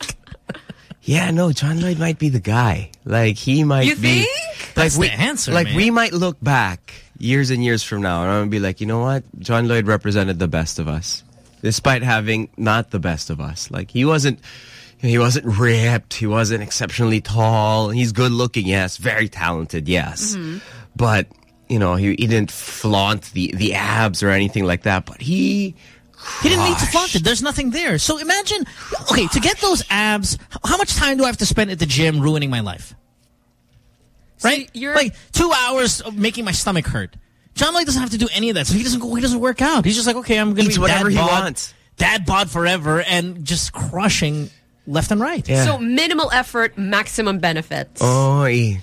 Yeah, no, John Lloyd might be the guy. Like he might You be. think? Like That's we, the answer, Like man. we might look back years and years from now, and I'm gonna be like, you know what? John Lloyd represented the best of us, despite having not the best of us. Like he wasn't. He wasn't ripped. He wasn't exceptionally tall. He's good looking, yes. Very talented, yes. Mm-hmm. But you know, he, he didn't flaunt the the abs or anything like that. But he He didn't need to flaunt it. There's nothing there. So imagine, okay, to get those abs, how much time do I have to spend at the gym ruining my life? Right? you're- like two hours of making my stomach hurt. John Lloyd doesn't have to do any of that. So he doesn't go, he doesn't work out. He's just like, okay, I'm going to Eats be whatever dad he bod, wants. Dad bod forever and just crushing left and right. Yeah. So minimal effort, maximum benefits. Oh, eh.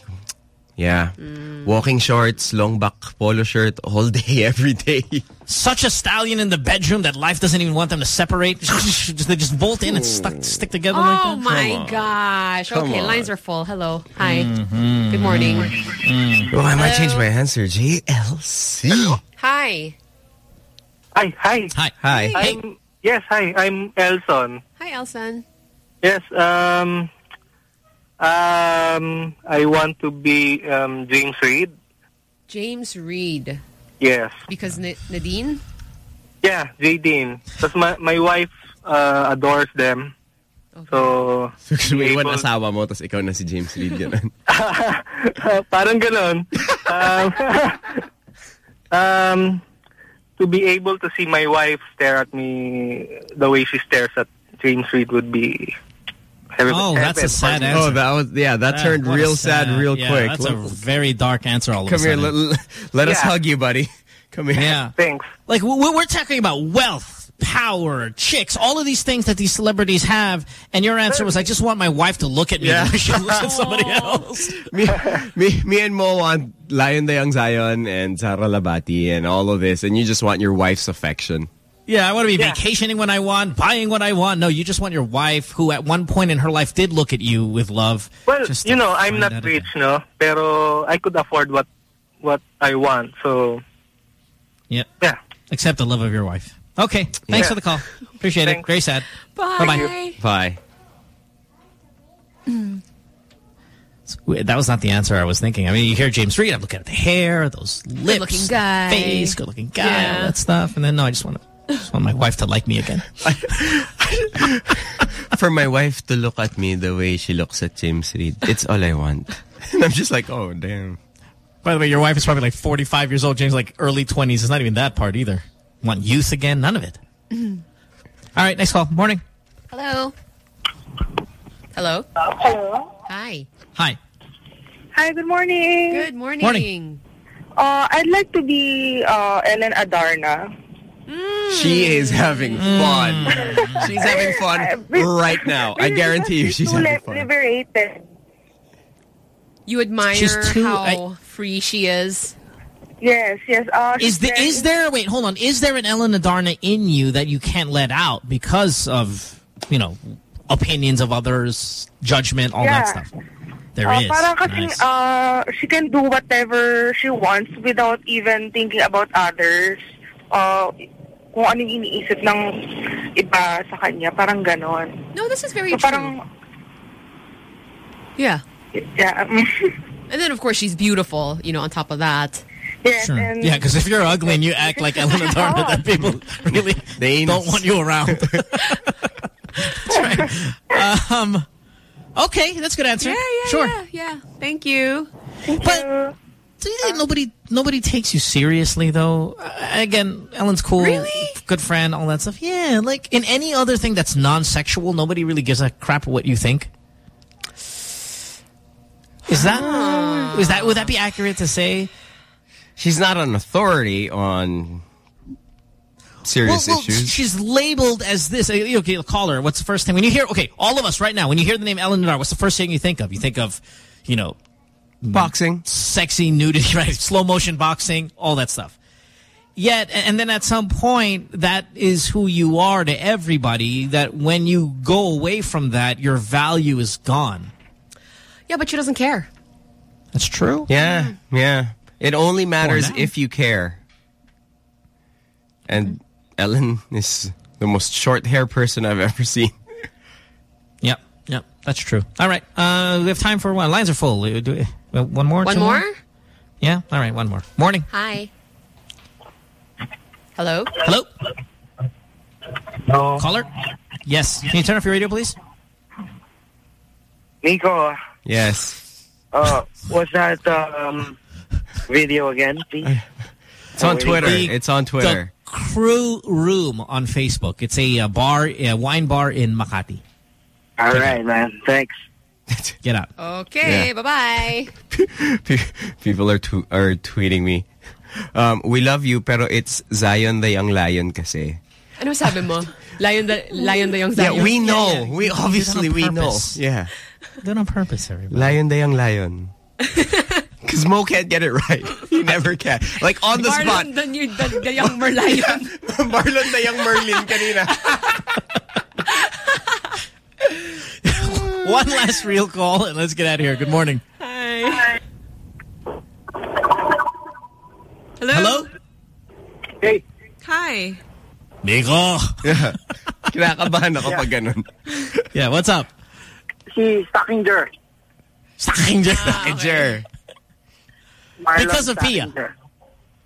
yeah. Walking shorts, long back polo shirt, all day, every day. Such a stallion in the bedroom that life doesn't even want them to separate. They just bolt in and stuck, stick together like Oh that. my gosh. Come okay, on. lines are full. Hello. Hi. Mm-hmm. Good morning. Oh, I might change my answer. JLC. Hi. Hi, hi. Hi. Hi. I'm, yes, hi. I'm Elson. Hi, Elson. Yes, um, um, I want to be um, James Reid. James Reid. Yes. Because Na- Nadine? Yeah, Jadine. Because my, my wife uh, adores them. So, So, may iwan able- asawa mo, tapos ikaw na si James Reid, ganun. parang ganon. Um, um, to be able to see my wife stare at me the way she stares at James Reid would be heaven. Oh, that's a sad for me. answer. Oh, that was, yeah, that turned real sad, real yeah, quick. That's a very dark answer all of Come here, sudden. let, let us hug you, buddy. Come here. Yeah. Thanks. Like, we- we're talking about wealth, power, chicks, all of these things that these celebrities have. And your answer was, I just want my wife to look at me Yeah. she looks at somebody oh. else. me, me, me and Mo want Lion Dayang Zion and Sarah Lahbati and all of this, and you just want your wife's affection. Yeah, I want to be vacationing when I want, buying what I want. No, you just want your wife, who at one point in her life did look at you with love. Well, just you know, I'm not rich, no, pero I could afford what what I want. So, Yeah. Yeah. Except the love of your wife. Okay. Thanks Yeah. for the call. Appreciate it. Thanks. Very sad. Bye. Bye-bye. Bye. Mm. That was not the answer I was thinking. I mean, you hear James Reid, I'm looking at the hair, those lips, Good-looking guy. face, good-looking guy, Yeah. all that stuff. And then, no, I just want to, just want my wife to like me again. For my wife to look at me the way she looks at James Reid, it's all I want. And I'm just like, oh, damn. By the way, your wife is probably like 45 years old. James like early 20s. It's not even that part either. Want youth again? None of it. All right, next call. Morning. Hello. Hello. Hello. Hi. Hi. Hi, good morning. Good morning. Morning. Uh, I'd like to be uh, Ellen Adarna. She is having fun. Mm. She's having fun right now. I guarantee you she's too having li- fun. liberated. You admire She's too- how I- free she is? Yes, yes. Uh, Is the is there wait hold on is there an Ellen Adarna in you that you can't let out because of you know opinions of others, judgment, all that stuff? There uh, is. Parang kasing, Nice. uh, she can do whatever she wants without even thinking about others. Uh, kung ano yung iniisip ng iba sa kanya. Parang ganon. No, this is very so, true. Parang, Yeah. yeah. And then, of course, she's beautiful, you know, on top of that. Yes, Sure. Yeah, because if you're ugly and you act like Ellen Adarna, then people really they don't want you around. That's right. Um, okay, that's a good answer. Yeah, yeah, sure. yeah, yeah. Thank you. But do you think nobody nobody takes you seriously though? Uh, again, Ellen's cool, good friend, all that stuff. Yeah, like in any other thing that's non-sexual, nobody really gives a crap what you think. Is that is that would that be accurate to say? She's not an authority on serious well, well, issues. She's labeled as this. Uh, Okay, call her. What's the first thing when you hear? Okay, all of us right now. When you hear the name Ellen Adarna, what's the first thing you think of? You think of, you know, boxing, sexy nudity, right? Slow motion boxing, all that stuff. Yet, and then at some point, that is who you are to everybody. That when you go away from that, your value is gone. Yeah, but she doesn't care. That's true. Yeah, yeah. It only matters if you care. And Ellen is the most short hair person I've ever seen. Yep, yep, that's true. All right, uh, we have time for one. Lines are full. Do we, well, one more? One two more? Yeah. All right, one more. Morning. Hi. Hello? Hello. No. Caller. Yes. Can you turn off your radio, please? Nico, Yes. uh, what's that um, video again, please? It's on Twitter. The- It's on Twitter. The Crew Room on Facebook. It's a, uh bar, a wine bar in Makati. All right, man. Thanks. Get out. Okay, Yeah. bye-bye. People are tw are tweeting me. Um, we love you, pero it's Zion the young lion kasi. Ano sabi mo? Lion the, lion the young Zion. Yeah, we know. yeah. We You did it obviously we know. Yeah. Done on purpose, everybody. Lion the young lion. Because Mo can't get it right. He never can. Like on the spot. Marlon the, new, the, the young Merlion. Marlon the young Merlin kanina. One last real call, and let's get out of here. Good morning. Hi. Hello? Hello? Hey. Hi. Nico. Yeah. Kinakabahan ako pag ganun. Yeah, what's up? Si Stockinger. Stockinger. Ah, Stockinger. Marlon Because of Pia.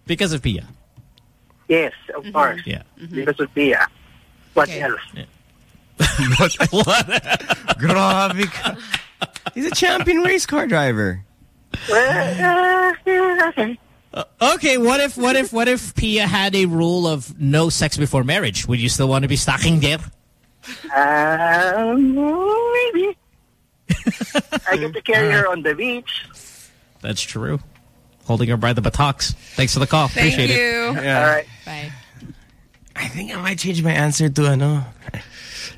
Because of Pia. Yes, of course. Mm-hmm. Yeah. Because of Pia. What Okay. else? what? What? Grabe ka. He's a champion race car driver. Well, uh, okay. Uh, okay, what if what if what if Pia had a rule of no sex before marriage? Would you still want to be Stockinger? Um, maybe. I get to carry her on the beach. That's true. Holding her by the buttocks. Thanks for the call. Thank Appreciate it. you. Yeah. All right. Bye. I think I might change my answer to ano.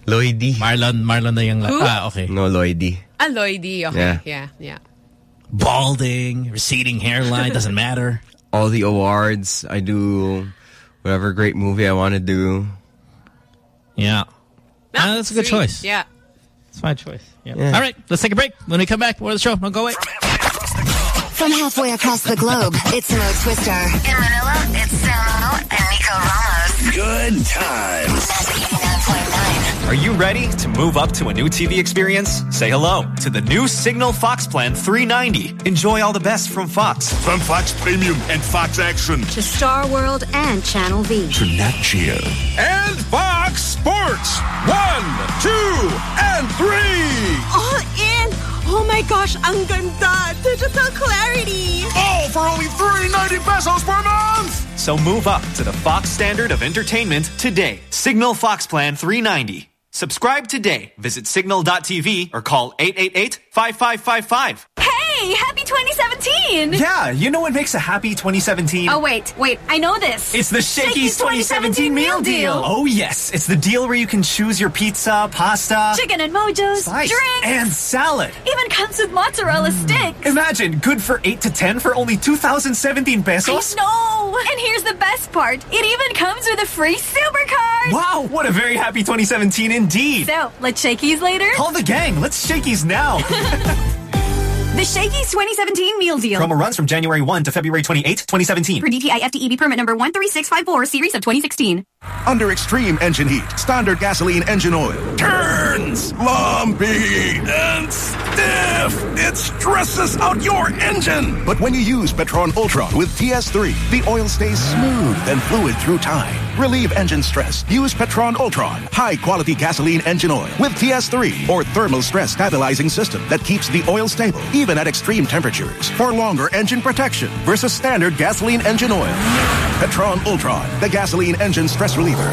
Lloydie. Marlon, Marlon na yung... Who? Ah, okay. No, Lloydie. Ah, Lloydie. Okay. Yeah. Yeah, yeah. Balding, receding hairline, doesn't matter. All the awards. I do whatever great movie I want to do. Yeah. Ah, that's a good Sweet. choice. Yeah. It's my choice. Yeah. Yeah. All right, let's take a break. When we come back, more of the show. Don't go away. From halfway across the globe, it's Mo Twister. In Manila, it's Samo and Nico Ramos. Good times. Magic 89.9. Are you ready to move up to a new TV experience? Say hello to the new Cignal Fox Plan 390. Enjoy all the best from Fox. From Fox Premium and Fox Action To Star World and Channel V. to Nat Geo and Fox Sports. One, two, and three. All in! Oh my gosh, ang ganda! Digital clarity! All for only 390 pesos per month. So move up to the Fox standard of entertainment today. Cignal Fox Plan 390. Subscribe today. Visit cignal.tv or call 888-5555. Hey! Hey, happy 2017! Yeah, you know what makes a happy 2017? Oh, wait, wait, I know this. It's the Shakey's 2017 meal deal. Oh yes, it's the deal where you can choose your pizza, pasta, Chicken and mojos, Slice. drinks, and salad. even comes with mozzarella mm. sticks. Imagine, good for 8 to 10 for only 2017 pesos. I know! And here's the best part. It even comes with a free supercard. Wow, what a very happy 2017 indeed. So, let's shakies later? Call the gang. Let's Shakey's now. The Shakey's 2017 meal deal. Promo runs from January 1 to February 28, 2017. For DTI FTEB permit number 13654, series of 2016. Under extreme engine heat, standard gasoline engine oil turns lumpy and stiff. It stresses out your engine. But when you use Petron Ultron with TS3, the oil stays smooth and fluid through time. Relieve engine stress. Use Petron Ultron, high quality gasoline engine oil with TS3 or thermal stress stabilizing system that keeps the oil stable even at extreme temperatures for longer engine protection versus standard gasoline engine oil. Petron Ultron, the gasoline engine stress reliever.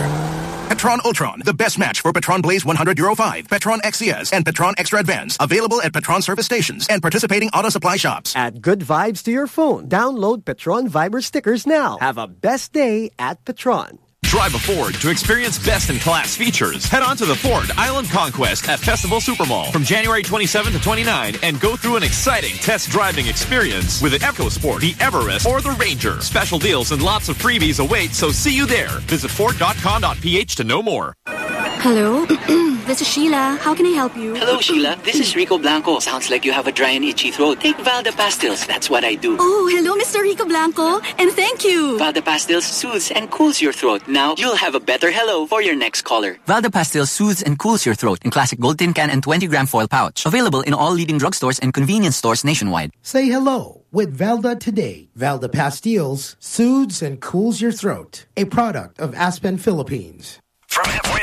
Petron Ultron, the best match for Petron Blaze 100 Euro 5, Petron XCS, and Petron Extra Advance. Available at Petron service stations and participating auto supply shops. Add good vibes to your phone. Download Petron Viber stickers now. Have a best day at Petron. Drive a Ford to experience best-in-class features. Head on to the Ford Island Conquest at Festival Supermall from January 27 to 29 and go through an exciting test driving experience with the EcoSport, the Everest, or the Ranger. Special deals and lots of freebies await, so see you there. Visit Ford.com.ph to know more. Hello? this is Sheila. How can I help you? Hello, Sheila. This is Rico Blanco. Sounds like you have a dry and itchy throat. Take Valda Pastilles. That's what I do. Oh, hello, Mr. Rico Blanco. And thank you. Valda Pastilles soothes and cools your throat. Now you'll have a better hello for your next caller. Valda Pastil soothes and cools your throat in classic gold tin can and 20 gram foil pouch. Available in all leading drugstores and convenience stores nationwide. Say hello with Valda today. Valda Pastilles soothes and cools your throat. A product of Aspen Philippines. From halfway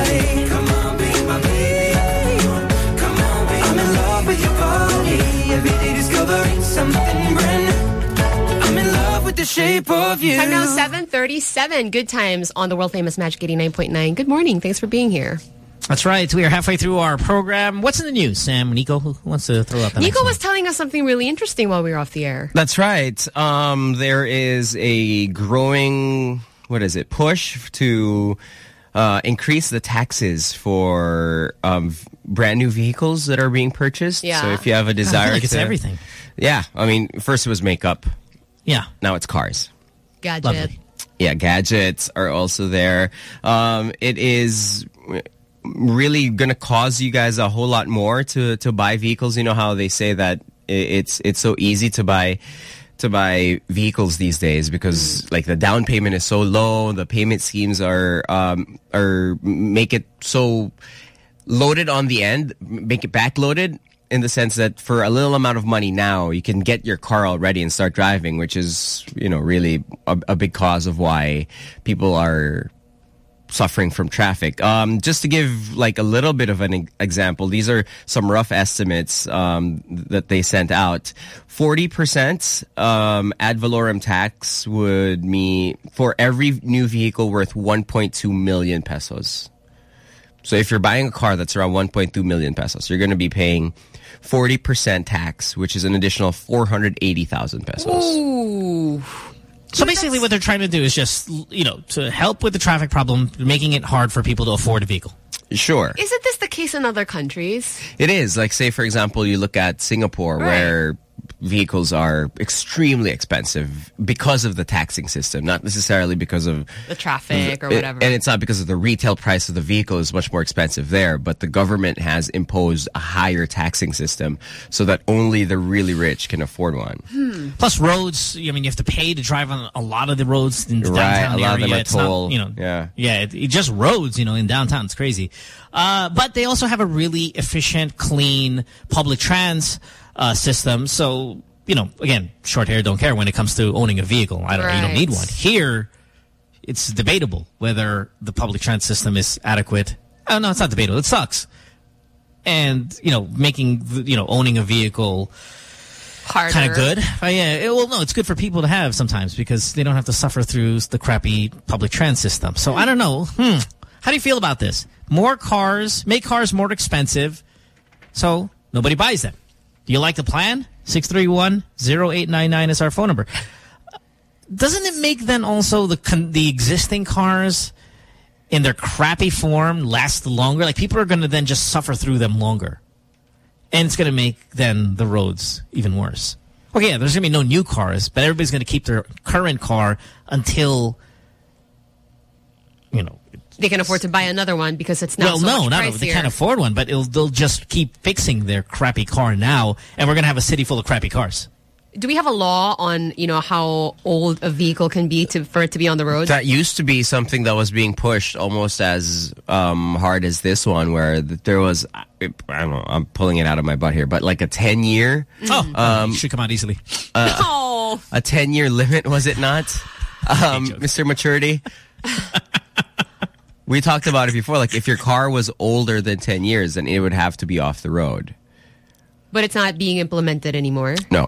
The shape of you. Time now 737. Good times on the world famous Magic 89.9. Good morning. Thanks for being here. That's right. We are halfway through our program. What's in the news, Sam? Nico, who wants to throw out the Nico was telling us something really interesting while we were off the air. That's right. Um, there is a growing, what is it, push to uh, increase the taxes for um, brand new vehicles that are being purchased. Yeah. So if you have a desire it's to- everything. Yeah. I mean, first it was makeup. Yeah. Now it's cars. Gadget. Yeah, gadgets are also there. Um, it is really going to cause you guys a whole lot more to to buy vehicles. You know how they say that it's it's so easy to buy to buy vehicles these days because like the down payment is so low, the payment schemes are um are make it so loaded on the end, make it backloaded in the sense that for a little amount of money now, you can get your car already and start driving, which is, you know, really a, a big cause of why people are suffering from traffic. Um, just to give like a little bit of an example, these are some rough estimates um, that they sent out. 40% um, ad valorem tax would mean for every new vehicle worth 1.2 million pesos. So if you're buying a car that's around 1.2 million pesos, you're going to be paying 40% tax, which is an additional 480,000 pesos. Ooh. So basically what they're trying to do is just, you know, to help with the traffic problem, making it hard for people to afford a vehicle. Sure. Isn't this the case in other countries? It is. Like, say, for example, you look at Singapore, where vehicles are extremely expensive because of the taxing system, not necessarily because of The traffic or whatever. and it's not because of the retail price of the vehicle is much more expensive there, but the government has imposed a higher taxing system so that only the really rich can afford one. Hmm. Plus roads, I mean, you have to pay to drive on a lot of the roads in the Right, downtown a lot of area. them are it's not, you know, Yeah. yeah, it, it just roads, you know, in downtown. It's crazy. Uh, but they also have a really efficient, clean public trans uh, system. So, you know, again, short hair, don't care when it comes to owning a vehicle. I don't know, you don't need one. Here, it's debatable whether the public trans system is adequate. Oh, no, it's not debatable. It sucks. And, you know, making, you know, owning a vehicle kind of good. Uh, yeah, it- well, no, it's good for people to have sometimes because they don't have to suffer through the crappy public trans system. So I don't know. Hmm. How do you feel about this? More cars, make cars more expensive, so nobody buys them. Do you like the plan? 631-0899 is our phone number. Doesn't it make then also the the existing cars in their crappy form last longer? Like people are going to then just suffer through them longer. And it's going to make then the roads even worse. Okay, yeah, there's going to be no new cars, but everybody's going to keep their current car until, you know, They can afford to buy another one because it's not well, so no, much not pricier. they can't afford one, but it'll, they'll just keep fixing their crappy car now, and we're going to have a city full of crappy cars. Do we have a law on, you know, how old a vehicle can be to for it to be on the road? That used to be something that was being pushed almost as um, hard as this one, where there was, I I don't know, I'm pulling it out of my butt here, but like a 10 year. Oh, um, should come out easily. Uh, oh. A 10 year limit, was it not? Um, Mr. Maturity? we talked about it before. Like, if your car was older than 10 years, then it would have to be off the road. But it's not being implemented anymore. No.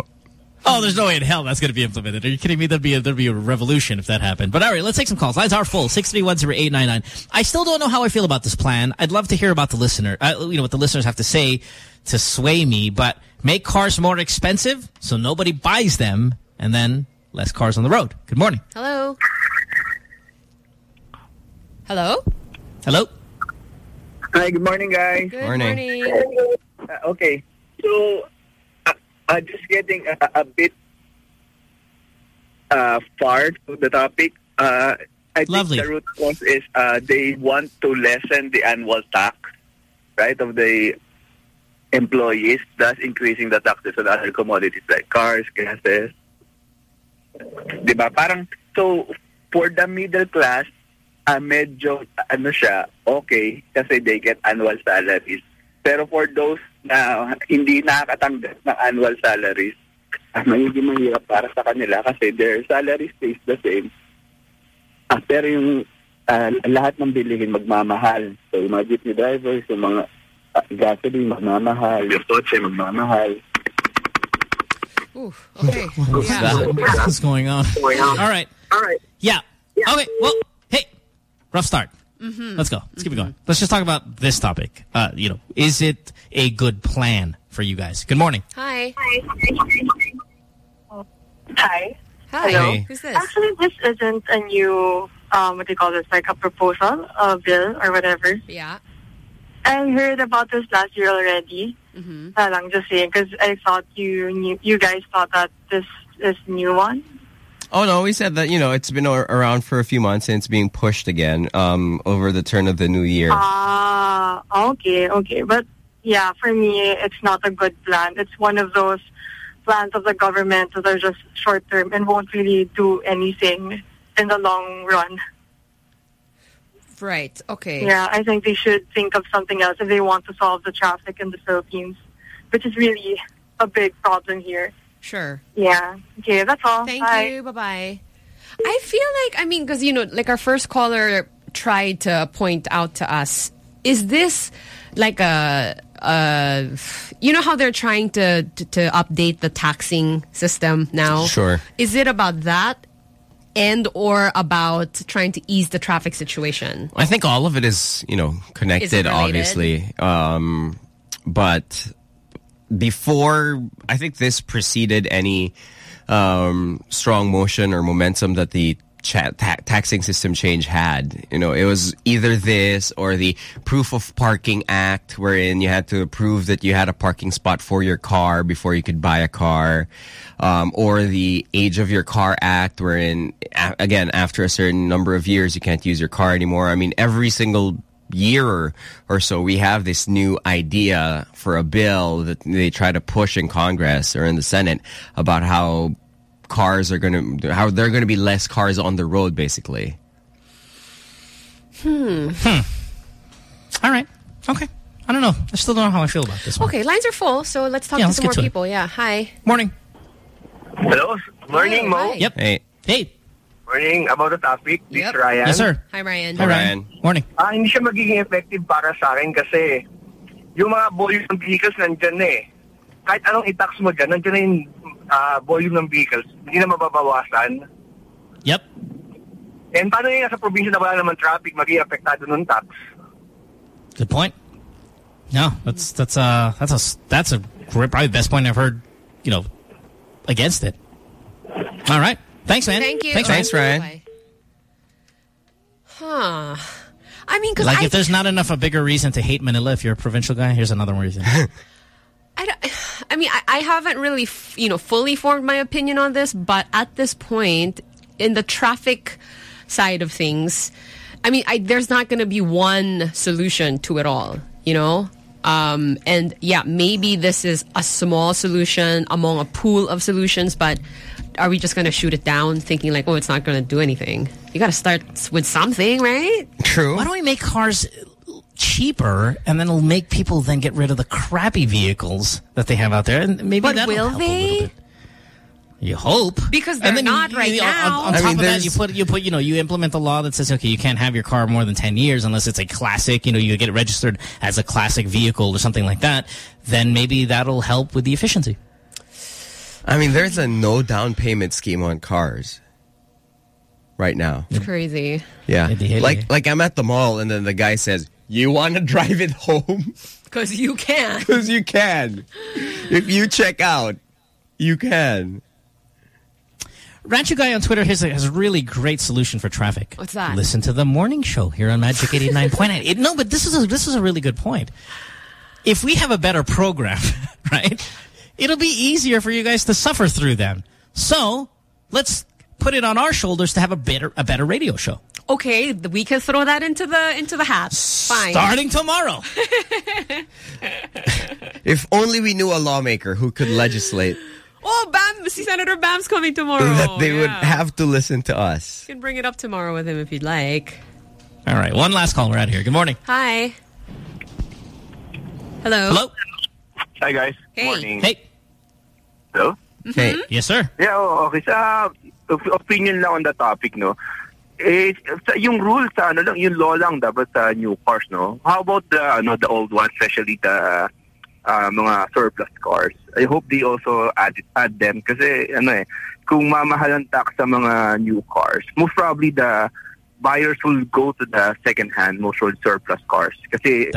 Oh, there's no way in hell that's going to be implemented. Are you kidding me? There'd be a, there'd be a revolution if that happened. But all right, let's take some calls. Lines are full. 631-0899. I still don't know how I feel about this plan. I'd love to hear about the listener, uh, you know, what the listeners have to say to sway me. But make cars more expensive so nobody buys them, and then less cars on the road. Good morning. Hello. Hello. Hello. Hi, good morning, guys. Good morning. Uh, okay, so uh, uh, just getting a, a bit uh, far to the topic. Uh, I Lovely. think the root cause is uh, they want to lessen the annual tax, right, of the employees, thus increasing the taxes on other commodities like cars, gases. Diba? Parang, so, for the middle class, uh, medyo, ano siya, okay, kasi they get annual salaries. Pero for those na hindi nakakatanggap ng annual salaries, ah, magiging mahirap para sa kanila kasi their salary stays the same. Ah, pero yung ah, lahat ng bilihin magmamahal. So, yung mga jeepney drivers, yung mga uh, gasoline magmamahal, yung kotse magmamahal. Okay. What's Yeah. that? What's going on? All right. All right. Yeah. Okay. Well, hey, rough start. Mhm. Let's go. Let's keep it going. Let's just talk about this topic. Uh, you know, is it a good plan for you guys? Good morning. Hi. Hi. Hi. Hello. Hey. Who's this? Actually, this isn't a new, um, what do you call this, like a proposal, a bill or whatever. Yeah. I heard about this last year already. Mm-hmm. I'm just saying, because I thought you knew, you guys thought that this is new one. Oh no, we said that you know it's been around for a few months and it's being pushed again um, over the turn of the new year. Ah, okay, okay. But yeah, for me, it's not a good plan. It's one of those plans of the government that are just short term and won't really do anything in the long run. Right. Okay. Yeah, I think they should think of something else if they want to solve the traffic in the Philippines, which is really a big problem here. Sure. Yeah. Okay, that's all. Thank Bye. you. Bye-bye. I feel like, I mean, because, you know, like our first caller tried to point out to us, is this like a, uh, you know how they're trying to, to, to update the taxing system now? Sure. Is it about that and or about trying to ease the traffic situation? I think all of it is, you know, connected, related? obviously. Um, but before, I think this preceded any um, strong motion or momentum that the ta taxing system change had. You know, it was either this or the Proof of Parking Act, wherein you had to prove that you had a parking spot for your car before you could buy a car, um, or the Age of Your Car Act, wherein, again, after a certain number of years, you can't use your car anymore. I mean, every single year or, or so, we have this new idea for a bill that they try to push in Congress or in the Senate about how cars are going to, how there are going to be less cars on the road, basically. Hmm. All right. Okay. I don't know. I still don't know how I feel about this one. Okay, lines are full, so let's talk Yeah, to let's some more to it. people. Yeah, hi. Morning. Hello. Morning, Mo. Hi. Yep. Hey. Hey. Morning. About the topic, this is Ryan. Yes, sir. Hi, Ryan. Hi, Ryan. Morning. Ah, hindi siya magiging effective para sa akin kasi yung mga volume ng vehicles nandyan na eh. Kahit anong i-tax mo dyan, nandyan na yung ah, volume ng vehicles. Hindi na mababawasan. Yep. And paano yung nasa probinsya na wala naman traffic, magiging apektado ng tax? Good point. No, that's that's uh that's a that's a probably the best point I've heard. You know, against it. All right. Thanks, man. Thank you. Thanks, Ryan. Thanks, Ryan. Huh. I mean, because Like, I, if there's not enough a bigger reason to hate Manila if you're a provincial guy, here's another reason. I, don't- I mean, I, I haven't really, f- you know, fully formed my opinion on this, but at this point, in the traffic side of things, I mean, I, there's not going to be one solution to it all, you know? Um, and yeah, maybe this is a small solution among a pool of solutions, but are we just going to shoot it down thinking like, oh, it's not going to do anything? You got to start with something, right? True. Why don't we make cars cheaper and then it'll make people then get rid of the crappy vehicles that they have out there and maybe But that'll will help a little they? bit. You hope. Because they're then not you- right you- on- now. On, I top mean, of that, you put you put you know you implement a law that says okay you can't have your car more than ten years unless it's a classic. You know you get it registered as a classic vehicle or something like that. Then maybe that'll help with the efficiency. I mean, there's a no down payment scheme on cars right now. It's crazy. Yeah. Hit it, hit Like like I'm at the mall and then the guy says, "You want to drive it home?" Because you can. Because you can. If you check out, you can. Rancho Guy on Twitter has a, has a really great solution for traffic. What's that? Listen to the morning show here on Magic 89.9. It- no, but this is a, this is a really good point. If we have a better program, right, it'll be easier for you guys to suffer through them. So let's put it on our shoulders to have a better a better radio show. Okay, we can throw that into the into the hat. Fine. Starting tomorrow. If only we knew a lawmaker who could legislate Oh, Bam! See Senator Bam's coming tomorrow. that they would have to listen to us. You can bring it up tomorrow with him if you'd like. All right, one last call. We're out of here. Good morning. Hi. Hello. Hello. Hi guys. Hey. Morning. Hey. Hello? Hey. Yes, sir. Yeah, oo, okay. Sa op- opinion lang on the topic, no? Eh, sa, yung rule sa ano lang, yung law lang dapat sa new cars, no? How about the, ano, the old ones, especially the uh, mga surplus cars? I hope they also add, add them kasi, ano eh, kung mamahal ang tax sa mga new cars, most probably the buyers will go to the second-hand, most surplus cars. Kasi